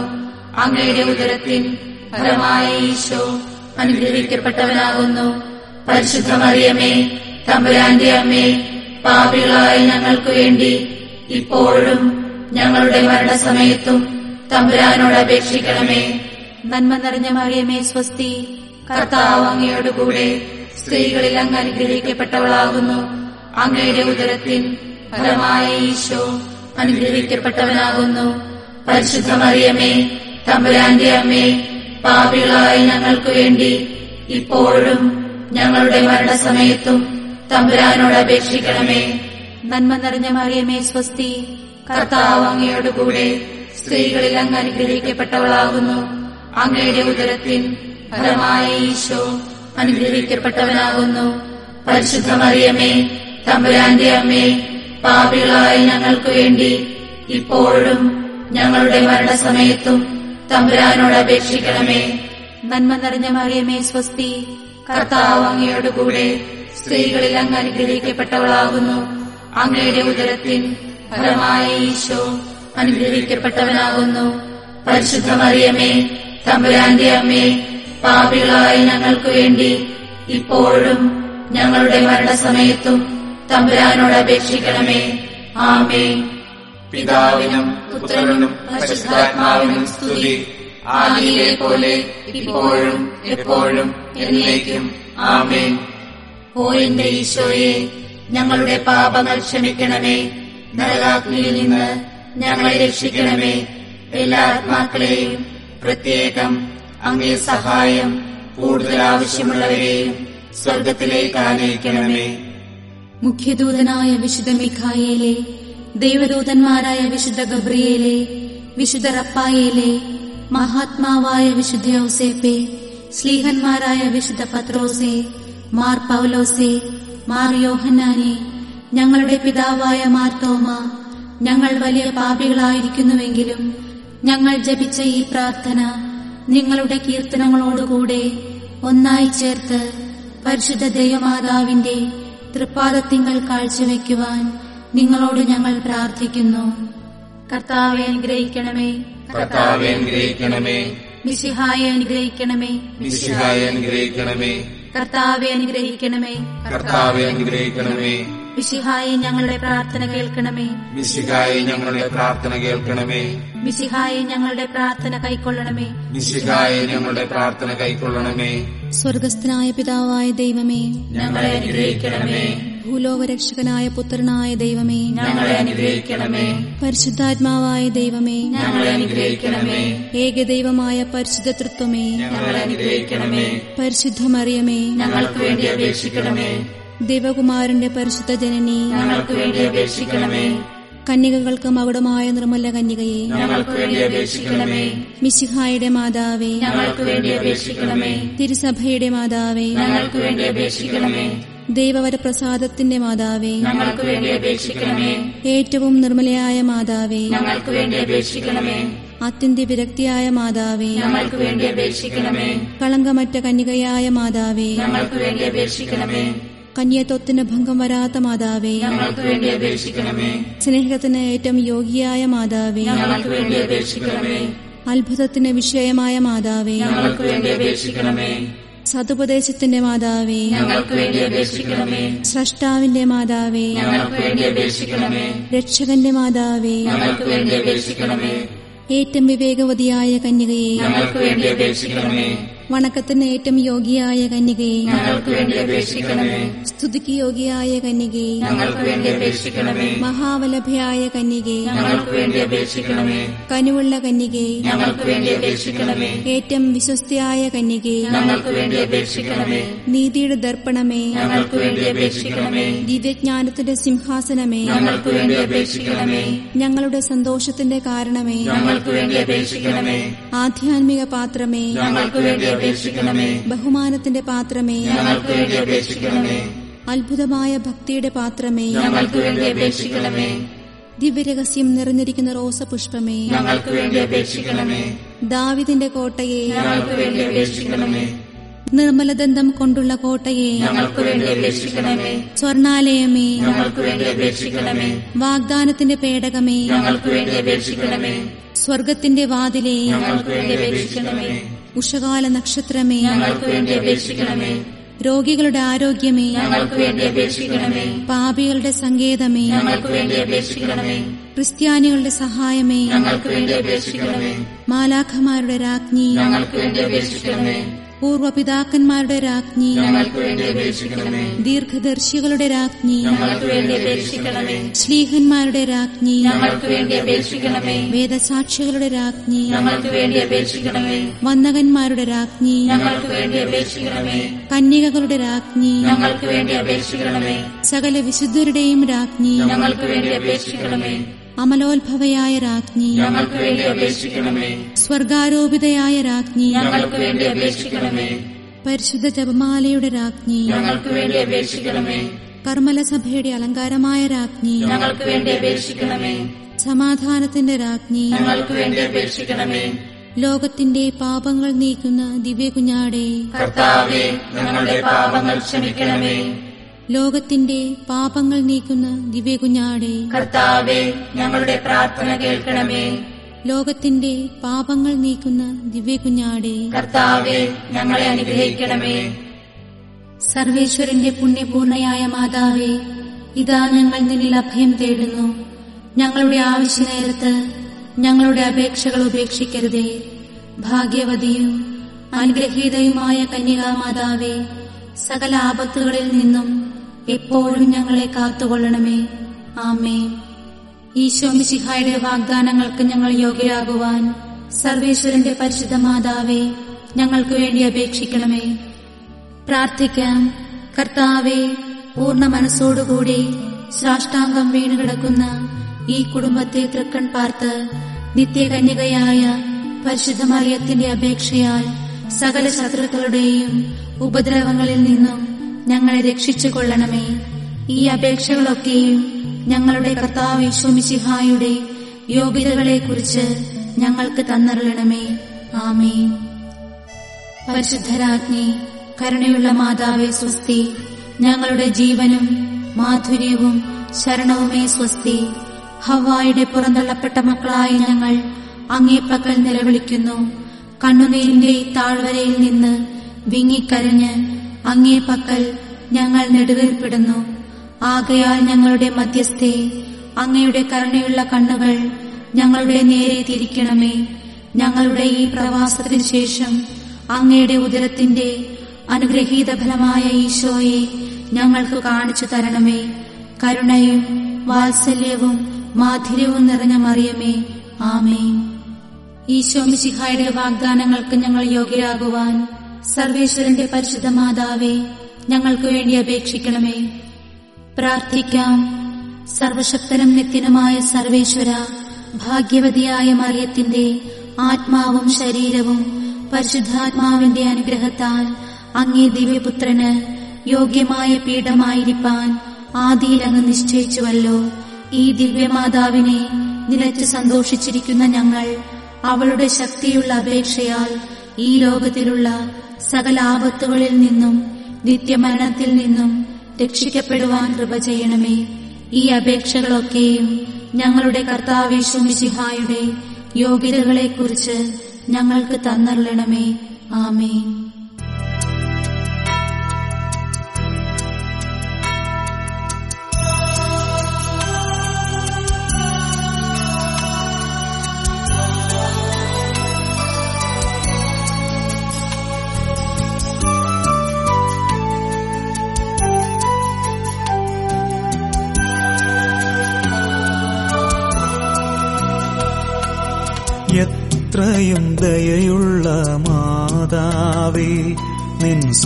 അങ്ങയുടെ ഉദരത്തിൻ ഫലമായ ഈശോ അനുഗ്രഹിക്കപ്പെട്ടവനാകുന്നു. പരിശുദ്ധമറിയമേ തമ്പുരാന്റെ അമ്മേ പാപികളായ ഞങ്ങൾക്കു വേണ്ടി ഇപ്പോഴും ഞങ്ങളുടെ മരണസമയത്തും തമ്പുരാനോട് അപേക്ഷിക്കണമേ. നന്മ നിറഞ്ഞ മറിയമേ സ്വസ്തി. കർത്താവ് അങ്ങയോടുകൂടെ സ്ത്രീകളിൽ അങ്ങ് അനുഗ്രഹിക്കപ്പെട്ടവളാകുന്നു. അങ്ങയുടെ ഉദരത്തിൽ ഫലമായ ഈശോ അനുഗ്രഹിക്കപ്പെട്ടവനാകുന്നു. പരിശുദ്ധ മറിയമേ തമ്പുരാന്റെ അമ്മേ പാപികളായ ഞങ്ങൾക്ക് വേണ്ടി ഇപ്പോഴും ഞങ്ങളുടെ മരണസമയത്തും തമ്പുരാനോട് അപേക്ഷിക്കണമേ. നന്മ നിറഞ്ഞ മറിയമേ സ്വസ്തി. കർത്താവ് അങ്ങയോടുകൂടെ സ്ത്രീകളിൽ അങ്ങ് അനുഗ്രഹിക്കപ്പെട്ടവളാകുന്നു. അങ്ങയുടെ ഉദരത്തിൽ ഫലമായ ഈശോ അനുഗ്രഹിക്കപ്പെട്ടവനാകുന്നു. പരിശുദ്ധ മറിയമേ തമ്പുരാന്റെ അമ്മേ പാപികളായ ഞങ്ങൾക്ക് വേണ്ടി ഇപ്പോഴും ഞങ്ങളുടെ മരണസമയത്തും തമ്പുരാനോട് അപേക്ഷിക്കണമേ നന്മ നിറഞ്ഞ മറിയമേ സ്വസ്തി. കർത്താവ് അങ്ങയോടുകൂടെ സ്ത്രീകളിൽ അങ്ങ് അനുഗ്രഹിക്കപ്പെട്ടവളാകുന്നു. അങ്ങയുടെ ഉദരത്തിൻ ഫലമായ ഈശോ അനുഗ്രഹിക്കപ്പെട്ടവനാകുന്നു. പരിശുദ്ധ മറിയമേ തമ്പുരാന്റെ അമ്മേ പാപികളായ ഞങ്ങൾക്ക് വേണ്ടി ഇപ്പോഴും ഞങ്ങളുടെ മരണസമയത്തും തമ്പുരാനോട് അപേക്ഷിക്കണമേ. ആമേ പിതാവിനും പുത്രനും പരിശുദ്ധാത്മാവിനും സ്തുതി. ആദിയിലെ പോലെ ഇപ്പോഴും എപ്പോഴും എന്നേക്കും. ആമേൻ. ഓ എന്റെ ഈശോയെ ഞങ്ങളുടെ പാപങ്ങൾ ക്ഷമിക്കണമേ. നരകാഗ്നിയിൽ നിന്ന് ഞങ്ങളെ രക്ഷിക്കണമേ. എല്ലാ ആത്മാക്കളെയും പ്രത്യേകം അങ്ങേ സഹായം കൂടുതൽ ആവശ്യമുള്ളവരെയും സ്വർഗത്തിലേക്ക് ആനയിക്കണമേ. മുഖ്യദൂതനായ വിശുദ്ധ മിഖായേലെ ദൈവദൂതന്മാരായ വിശുദ്ധ ഗബ്രിയേലെ വിശുദ്ധ റപ്പായേലെ മഹാത്മാവായ വിശുദ്ധ ഔസേപ്പെ ശ്ലീഹന്മാരായ വിശുദ്ധ പത്രോസെ മാർ പൗലോസെ മാർ യോഹന്നാനെ ഞങ്ങളുടെ പിതാവായ മാർ തോമ ഞങ്ങൾ വലിയ പാപികളായിരിക്കുന്നുവെങ്കിലും ഞങ്ങൾ ജപിച്ച ഈ പ്രാർത്ഥന നിങ്ങളുടെ കീർത്തനങ്ങളോടുകൂടെ ഒന്നായി ചേർത്ത് പരിശുദ്ധ ദൈവമാതാവിന്റെ തൃപ്പാദത്തിങ്കൾ കാഴ്ചവെക്കുവാൻ നിങ്ങളോട് ഞങ്ങൾ പ്രാർത്ഥിക്കുന്നു. കർത്താവെ അനുഗ്രഹിക്കണമേ. കർത്താവെ അനുഗ്രഹിക്കണമേ. മിശിഹായെ അനുഗ്രഹിക്കണമേ. മിശിഹായെ അനുഗ്രഹിക്കണമേ. കർത്താവെ അനുഗ്രഹിക്കണമേ. കർത്താവെ അനുഗ്രഹിക്കണമേ. മിശിഹായെ ഞങ്ങളുടെ പ്രാർത്ഥന കേൾക്കണമേ. മിശിഹായെ ഞങ്ങളുടെ പ്രാർത്ഥന കേൾക്കണമേ. മിശിഹായെ ഞങ്ങളുടെ പ്രാർത്ഥന കൈക്കൊള്ളണമേ. മിശിഹായെ ഞങ്ങളുടെ പ്രാർത്ഥന കൈക്കൊള്ളണമേ. സ്വർഗസ്ഥനായ പിതാവായ ദൈവമേ. ഞങ്ങളെ അനുഗ്രഹിക്കണമേ. ഭൂലോകരക്ഷകനായ പുത്രനായ ദൈവമേ. ഞങ്ങളെ അനുഗ്രഹിക്കണമേ. പരിശുദ്ധാത്മാവായ ദൈവമേ. ഞങ്ങളെ അനുഗ്രഹിക്കണമേ. ഏകദൈവമായ പരിശുദ്ധ തൃത്വമേ ഞങ്ങളെ അനുഗ്രഹിക്കണമേ. പരിശുദ്ധമറിയമേ. ഞങ്ങൾക്ക് വേണ്ടി അപേക്ഷിക്കണമേ. ദേവകുമാരന്റെ പരിശുദ്ധ ജനനി. ഞങ്ങൾക്ക് വേണ്ടി അപേക്ഷിക്കണമേ. കന്യകകൾക്ക് മകുടമായ നിർമ്മല കന്യകയെ. ഞങ്ങൾക്ക് വേണ്ടി അപേക്ഷിക്കണമേ. മിശിഹായുടെ മാതാവേ. ഞങ്ങൾക്ക് വേണ്ടി അപേക്ഷിക്കണമേ. തിരുസഭയുടെ മാതാവേ. ഞങ്ങൾക്ക് വേണ്ടി അപേക്ഷിക്കണമേ. ദൈവവരപ്രസാദത്തിന്റെ മാതാവേ ഞങ്ങൾക്ക് വേണ്ടി അപേക്ഷിക്കണമേ. ഏറ്റവും നിർമ്മലയായ മാതാവേ ഞങ്ങൾക്ക് വേണ്ടി അപേക്ഷിക്കണമേ. അത്യന്ത വിരക്തിയായ മാതാവേ ഞങ്ങൾക്ക് വേണ്ടി അപേക്ഷിക്കണമേ. കളങ്കമറ്റ കന്യകയായ മാതാവേ ഞങ്ങൾക്ക് വേണ്ടി അപേക്ഷിക്കണമേ. കന്യത്വത്തിന് ഭംഗം വരാത്ത മാതാവേ ഞങ്ങൾക്ക് വേണ്ടി അപേക്ഷിക്കണമേ. സ്നേഹത്തിന് ഏറ്റവും യോഗിയായ മാതാവേ ഞങ്ങൾക്ക് വേണ്ടി അപേക്ഷിക്കണമേ. അത്ഭുതത്തിന് വിഷയമായ മാതാവേ ഞങ്ങൾക്ക് വേണ്ടി അപേക്ഷിക്കണമേ. സതുപദേശത്തിന്റെ മാതാവേ ഞങ്ങൾക്ക് വേണ്ടി അപേക്ഷിക്കണമേ. സ്രഷ്ടാവിന്റെ മാതാവേ ഞങ്ങൾക്ക് വേണ്ടി അപേക്ഷിക്കണമേ. രക്ഷകന്റെ മാതാവേ ഞങ്ങൾക്ക് വേണ്ടി അപേക്ഷിക്കണമേ. ഏറ്റവും വിവേകവതിയായ കന്യകയെ ഞങ്ങൾക്ക് വേണ്ടി അപേക്ഷിക്കണമേ. വണക്കത്തിന് ഏറ്റവും യോഗ്യയായ കന്യകയെ. ഞങ്ങൾക്ക് വേണ്ടി അപേക്ഷിക്കണമേ. സ്തുതിക്ക് യോഗ്യയായ കന്യകയെ. ഞങ്ങൾക്ക് വേണ്ടി അപേക്ഷിക്കണമേ. മഹാവലഭയായ കന്യകയെ. ഞങ്ങൾക്ക് വേണ്ടി അപേക്ഷിക്കണമേ. കനുവുള്ള കന്യകയെ. ഞങ്ങൾക്ക് വേണ്ടി അപേക്ഷിക്കണമേ. ഏറ്റവും വിശ്വസ്തയായ കന്യകയെ. ഞങ്ങൾക്ക് വേണ്ടി അപേക്ഷിക്കണമേ. നീതിയുടെ ദർപ്പണമേ. ഞങ്ങൾക്ക് വേണ്ടി അപേക്ഷിക്കണമേ. ദിവ്യജ്ഞാനത്തിന്റെ സിംഹാസനമേ. ഞങ്ങൾക്ക് വേണ്ടി അപേക്ഷിക്കണമേ. ഞങ്ങളുടെ സന്തോഷത്തിന്റെ കാരണമേ. ഞങ്ങൾക്ക് വേണ്ടി അപേക്ഷിക്കണമേ. ആധ്യാത്മിക പാത്രമേ. ഞങ്ങൾക്ക് വേണ്ടി അപേക്ഷിക്കണമേ ബഹുമാനത്തിന്റെ പാത്രമേ. ഞങ്ങൾക്ക് വേണ്ടി അപേക്ഷിക്കണമേ. അത്ഭുതമായ ഭക്തിയുടെ പാത്രമേ. ഞങ്ങൾക്ക് വേണ്ടി അപേക്ഷിക്കണമേ. ദിവ്യരഹസ്യം നിറഞ്ഞിരിക്കുന്ന റോസപുഷ്പമേ. ഞങ്ങൾക്ക് വേണ്ടി അപേക്ഷിക്കണമേ. ദാവിദിന്റെ കോട്ടയെ. ഞങ്ങൾക്ക് വേണ്ടി അപേക്ഷിക്കണമേ. നിർമ്മലദന്തം കൊണ്ടുള്ള കോട്ടയെ. ഞങ്ങൾക്ക് വേണ്ടി അപേക്ഷിക്കണമേ. സ്വർണാലയമേ ഞങ്ങൾക്ക് വേണ്ടി അപേക്ഷിക്കണമേ. വാഗ്ദാനത്തിന്റെ പേടകമേ. ഞങ്ങൾക്ക് വേണ്ടി അപേക്ഷിക്കണമേ. സ്വർഗത്തിന്റെ വാതിലേ. ഞങ്ങൾക്ക് വേണ്ടി അപേക്ഷിക്കണമേ. ഉഷകാല നക്ഷത്രമേ ഞങ്ങൾക്ക് വേണ്ടി അപേക്ഷിക്കണമേ. രോഗികളുടെ ആരോഗ്യമേ ഞങ്ങൾക്ക് വേണ്ടി അപേക്ഷിക്കണമേ. പാപികളുടെ സങ്കേതമേ ഞങ്ങൾക്ക് വേണ്ടി അപേക്ഷിക്കണമേ. ക്രിസ്ത്യാനികളുടെ സഹായമേ ഞങ്ങൾക്ക് വേണ്ടി അപേക്ഷിക്കണമേ. മാലാഖമാരുടെ രാജ്ഞി ഞങ്ങൾക്ക് വേണ്ടി അപേക്ഷിക്കണമേ. പൂർവപിതാക്കന്മാരുടെ രാജ്ഞി. ഞങ്ങൾക്ക് വേണ്ടി അപേക്ഷിക്കണമേ. ദീർഘദർശികളുടെ രാജ്ഞി. ഞങ്ങൾക്ക് വേണ്ടി അപേക്ഷിക്കണമേ. ശ്ലീഹന്മാരുടെ രാജ്ഞി. ഞങ്ങൾക്ക് വേണ്ടി അപേക്ഷിക്കണമേ. വേദസാക്ഷികളുടെ രാജ്ഞി. ഞങ്ങൾക്ക് വേണ്ടി അപേക്ഷിക്കണമേ. വന്ദകന്മാരുടെ രാജ്ഞി. ഞങ്ങൾക്ക് വേണ്ടി അപേക്ഷിക്കണമേ. കന്യകകളുടെ രാജ്ഞി. ഞങ്ങൾക്ക് വേണ്ടി അപേക്ഷിക്കണമേ. സകല വിശുദ്ധരുടെയും രാജ്ഞി. ഞങ്ങൾക്ക് വേണ്ടി അപേക്ഷിക്കണമേ. അമലോത്ഭവയായ രാജ്ഞി. ഞങ്ങൾക്ക് വേണ്ടി അപേക്ഷിക്കണമേ. സ്വർഗാരോപിതയായ രാജ്ഞി. ഞങ്ങൾക്ക് വേണ്ടി അപേക്ഷിക്കണമേ. പരിശുദ്ധ ജപമാലയുടെ രാജ്ഞി. ഞങ്ങൾക്ക് വേണ്ടി അപേക്ഷിക്കണമേ. കർമ്മലസഭയുടെ അലങ്കാരമായ രാജ്ഞി. ഞങ്ങൾക്ക് വേണ്ടി അപേക്ഷിക്കണമേ. സമാധാനത്തിന്റെ രാജ്ഞി. ഞങ്ങൾക്ക് വേണ്ടി അപേക്ഷിക്കണമേ. ലോകത്തിന്റെ പാപങ്ങൾ നീക്കുന്ന ദിവ്യ കുഞ്ഞാടെ കർത്താവേ ഞങ്ങളുടെ പാപങ്ങൾ ക്ഷമിക്കണമേ. ലോകത്തിന്റെ പാപങ്ങൾ നീക്കുന്ന ദിവ്യകുഞ്ഞാടെ. കർത്താവെ ഞങ്ങളുടെ പ്രാർത്ഥന കേൾക്കണമേ. ലോകത്തിന്റെ പാപങ്ങൾ നീക്കുന്ന ദിവ്യകുഞ്ഞാടെ. കർത്താവേ ഞങ്ങളെ അനുഗ്രഹിക്കണമേ. സർവേശ്വരന്റെ പുണ്യപൂർണയായ മാതാവേ ഇതാ ഞങ്ങൾ നിന്നിൽ അഭയം തേടുന്നു. ഞങ്ങളുടെ ആവശ്യ നേരത്ത് ഞങ്ങളുടെ അപേക്ഷകൾ ഉപേക്ഷിക്കരുതേ. ഭാഗ്യവതിയും അനുഗ്രഹീതയുമായ കന്യകാമാതാവേ സകല ആപത്തുകളിൽ നിന്നും എപ്പോഴും ഞങ്ങളെ കാത്തുകൊള്ളണമേ. ആമേ ഈശോ മിശിഹായുടെ വാഗ്ദാനങ്ങൾക്ക് ഞങ്ങൾ യോഗ്യരാകുവാൻ സർവേശ്വരന്റെ പരിശുദ്ധ മാതാവേ ഞങ്ങൾക്ക് വേണ്ടി അപേക്ഷിക്കണമേ. പ്രാർത്ഥിക്കാം. കർത്താവെ പൂർണ മനസ്സോടുകൂടി സാഷ്ടാംഗം വീണുകിടക്കുന്ന ഈ കുടുംബത്തെ തൃക്കൺ പാർത്ത് നിത്യകന്യകയായ പരിശുദ്ധ മറിയത്തിന്റെ അപേക്ഷയാൽ സകല ശത്രുക്കളുടെയും ഉപദ്രവങ്ങളിൽ നിന്നും ഞങ്ങളെ രക്ഷിച്ചു കൊള്ളണമേ ഈ അപേക്ഷകളൊക്കെയും ഞങ്ങളുടെ കർത്താവ് യേശുമിശിഹായുടെ യോഗ്യതകളെക്കുറിച്ച് ഞങ്ങൾക്ക് തന്നറിയണമേ ആമേ പരിശുദ്ധരാജ്ഞി കരുണയുള്ള മാതാവേ സ്വസ്തി ഞങ്ങളുടെ ജീവനും മാധുര്യവും ശരണവുമേ സ്വസ്തി. ഹവായുടെ പുറന്തള്ളപ്പെട്ട മക്കളായ ഞങ്ങൾ അങ്ങേപ്പക്കൽ നിലവിളിക്കുന്നു. കണ്ണുനീരിന്റെ താഴ്വരയിൽ നിന്ന് വിങ്ങിക്കരഞ്ഞ് അങ്ങേപ്പക്കൽ ഞങ്ങൾ നെടുവേർപ്പെടുന്നു ആകയാൽ ഞങ്ങളുടെ മധ്യസ്ഥെ അങ്ങയുടെ കരുണയുള്ള കണ്ണുകൾ ഞങ്ങളുടെ നേരെ തിരിക്കണമേ. ഞങ്ങളുടെ ഈ പ്രവാസത്തിനു ശേഷം അങ്ങയുടെ ഉദരത്തിന്റെ അനുഗ്രഹീത ഫലമായ ഈശോയെ ഞങ്ങൾക്ക് കാണിച്ചു തരണമേ. കരുണയും വാത്സല്യവും മാധുര്യവും നിറഞ്ഞ മറിയമേ. ആമേ ഈശോ മിശിഹായുടെ വാഗ്ദാനങ്ങൾക്ക് ഞങ്ങൾ യോഗ്യരാകുവാൻ സർവേശ്വരന്റെ പരിശുദ്ധ മാതാവേ ഞങ്ങൾക്ക് വേണ്ടി അപേക്ഷിക്കണമേ. പ്രാർത്ഥിക്കാം. സർവശക്തനും നിത്യനുമായ സർവേശ്വര ഭാഗ്യവതിയായ മറിയത്തിന്റെ ആത്മാവും ശരീരവും പരിശുദ്ധാത്മാവിന്റെ അനുഗ്രഹത്താൽ അങ്ങേ ദിവ്യപുത്രന് യോഗ്യമായ പീഠമായിരിക്കാൻ ആദിയിലങ്ങ് നിശ്ചയിച്ചുവല്ലോ. ഈ ദിവ്യമാതാവിനെ നിലച്ച് സന്തോഷിച്ചിരിക്കുന്ന ഞങ്ങൾ അവളുടെ ശക്തിയുള്ള അപേക്ഷയാൽ ഈ ലോകത്തിലുള്ള സകല ആപത്തുകളിൽ നിന്നും നിത്യമരണത്തിൽ നിന്നും രക്ഷിക്കപ്പെടുവാൻ കൃപ ചെയ്യണമേ. ഈ അപേക്ഷകളൊക്കെയും ഞങ്ങളുടെ കർത്താവേശുമിശിഹായുടെ യോഗ്യതകളെക്കുറിച്ച് ഞങ്ങൾക്ക് തന്നറിയണമേ ആമേൻ.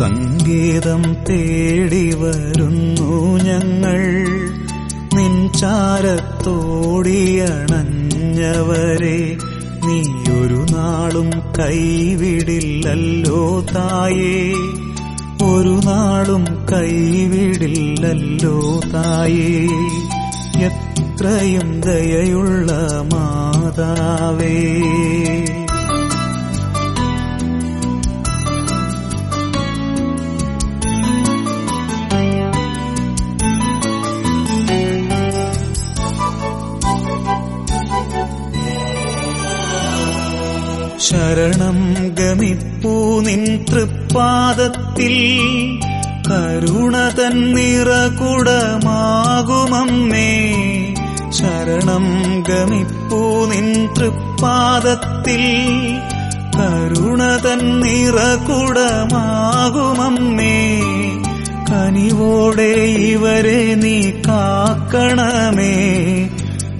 സംഗീതം തേടി വരുന്നു ഞങ്ങൾ. നിൻ ചാരത്തോടിയണഞ്ഞവരെ നീ ഒരു നാളും കൈവിടില്ലല്ലോ തായേ. ഒരു നാളും കൈവിടില്ലല്ലോ തായേ. എത്രയും ദയയുള്ള മാതാവേ തന്നിറകുടമാകുമമ്മേ ശരണം ഗമിപ്പൂ നിൻ തൃപ്പാദത്തിൽ. കരുണ തന്നിറകുടമാകുമമ്മേ കനിവോടെ ഇവരെ നീ കാക്കണമേ.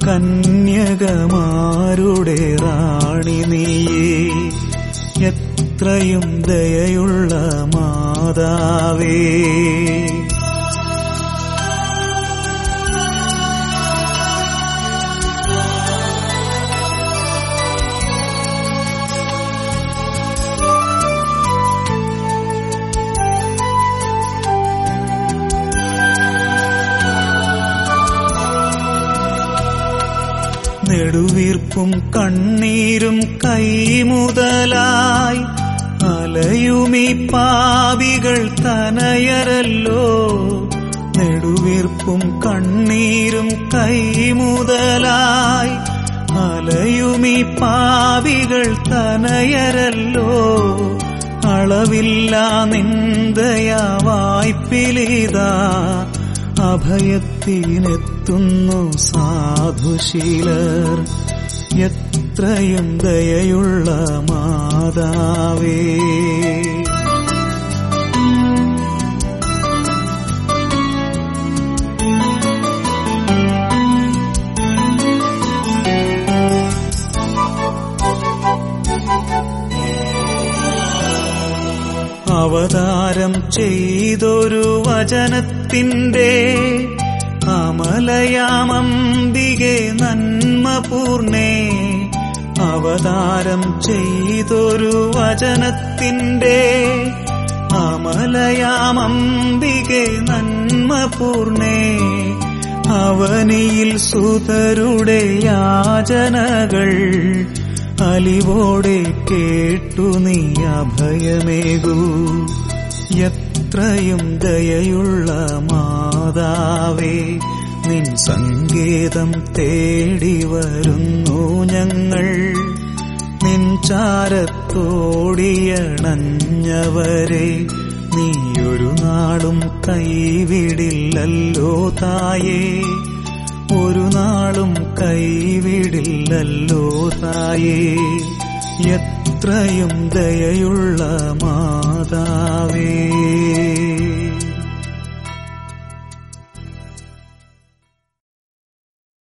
കന്യകമാരുടെ റാണി നീയേ. എത്രയും ദയയുള്ള മാതാവേ. നെടുവീർപ്പും കണ്ണീരും കൈമുതലായി അലയുമീ പാവികൾ തനയരല്ലോ. നെടുവീർപ്പും കണ്ണീരും കൈമുതലായി അലയുമീ പാവികൾ തനയരല്ലോ. അളവില്ല നിന്ദയാ വായ്പിലിതാ. അഭയത്തിനെത്തുന്നു സാധുശീലർ. എത്രയും ദയയുള്ള മാതാവേ. അവതാരം ചെയ്തൊരു വചനത്തിന്റെ അമലയാമംബികെ നന്മപൂർണേ അവതാരം ചെയ്തൊരു വചനത്തിന്റെ അമലയാമംബികെ നന്മപൂർണേ അവനിയിൽ സുതരുടെ യാചനകൾ അലിവോടെ കേട്ടു നീ അഭയമേകൂ. എത്രയും ദയയുള്ള മാതാവേ നിൻ സങ്കേതം തേടി വരുന്നു ഞങ്ങൾ. നിൻ ചാരത്തോടിയണഞ്ഞവരെ നീയൊരു നാളും കൈവിടില്ലല്ലോ തായേ. ഒരു നാളും കൈവിടില്ലല്ലോ തായേ. എത്രയും ദയയുള്ള മാതാവേ.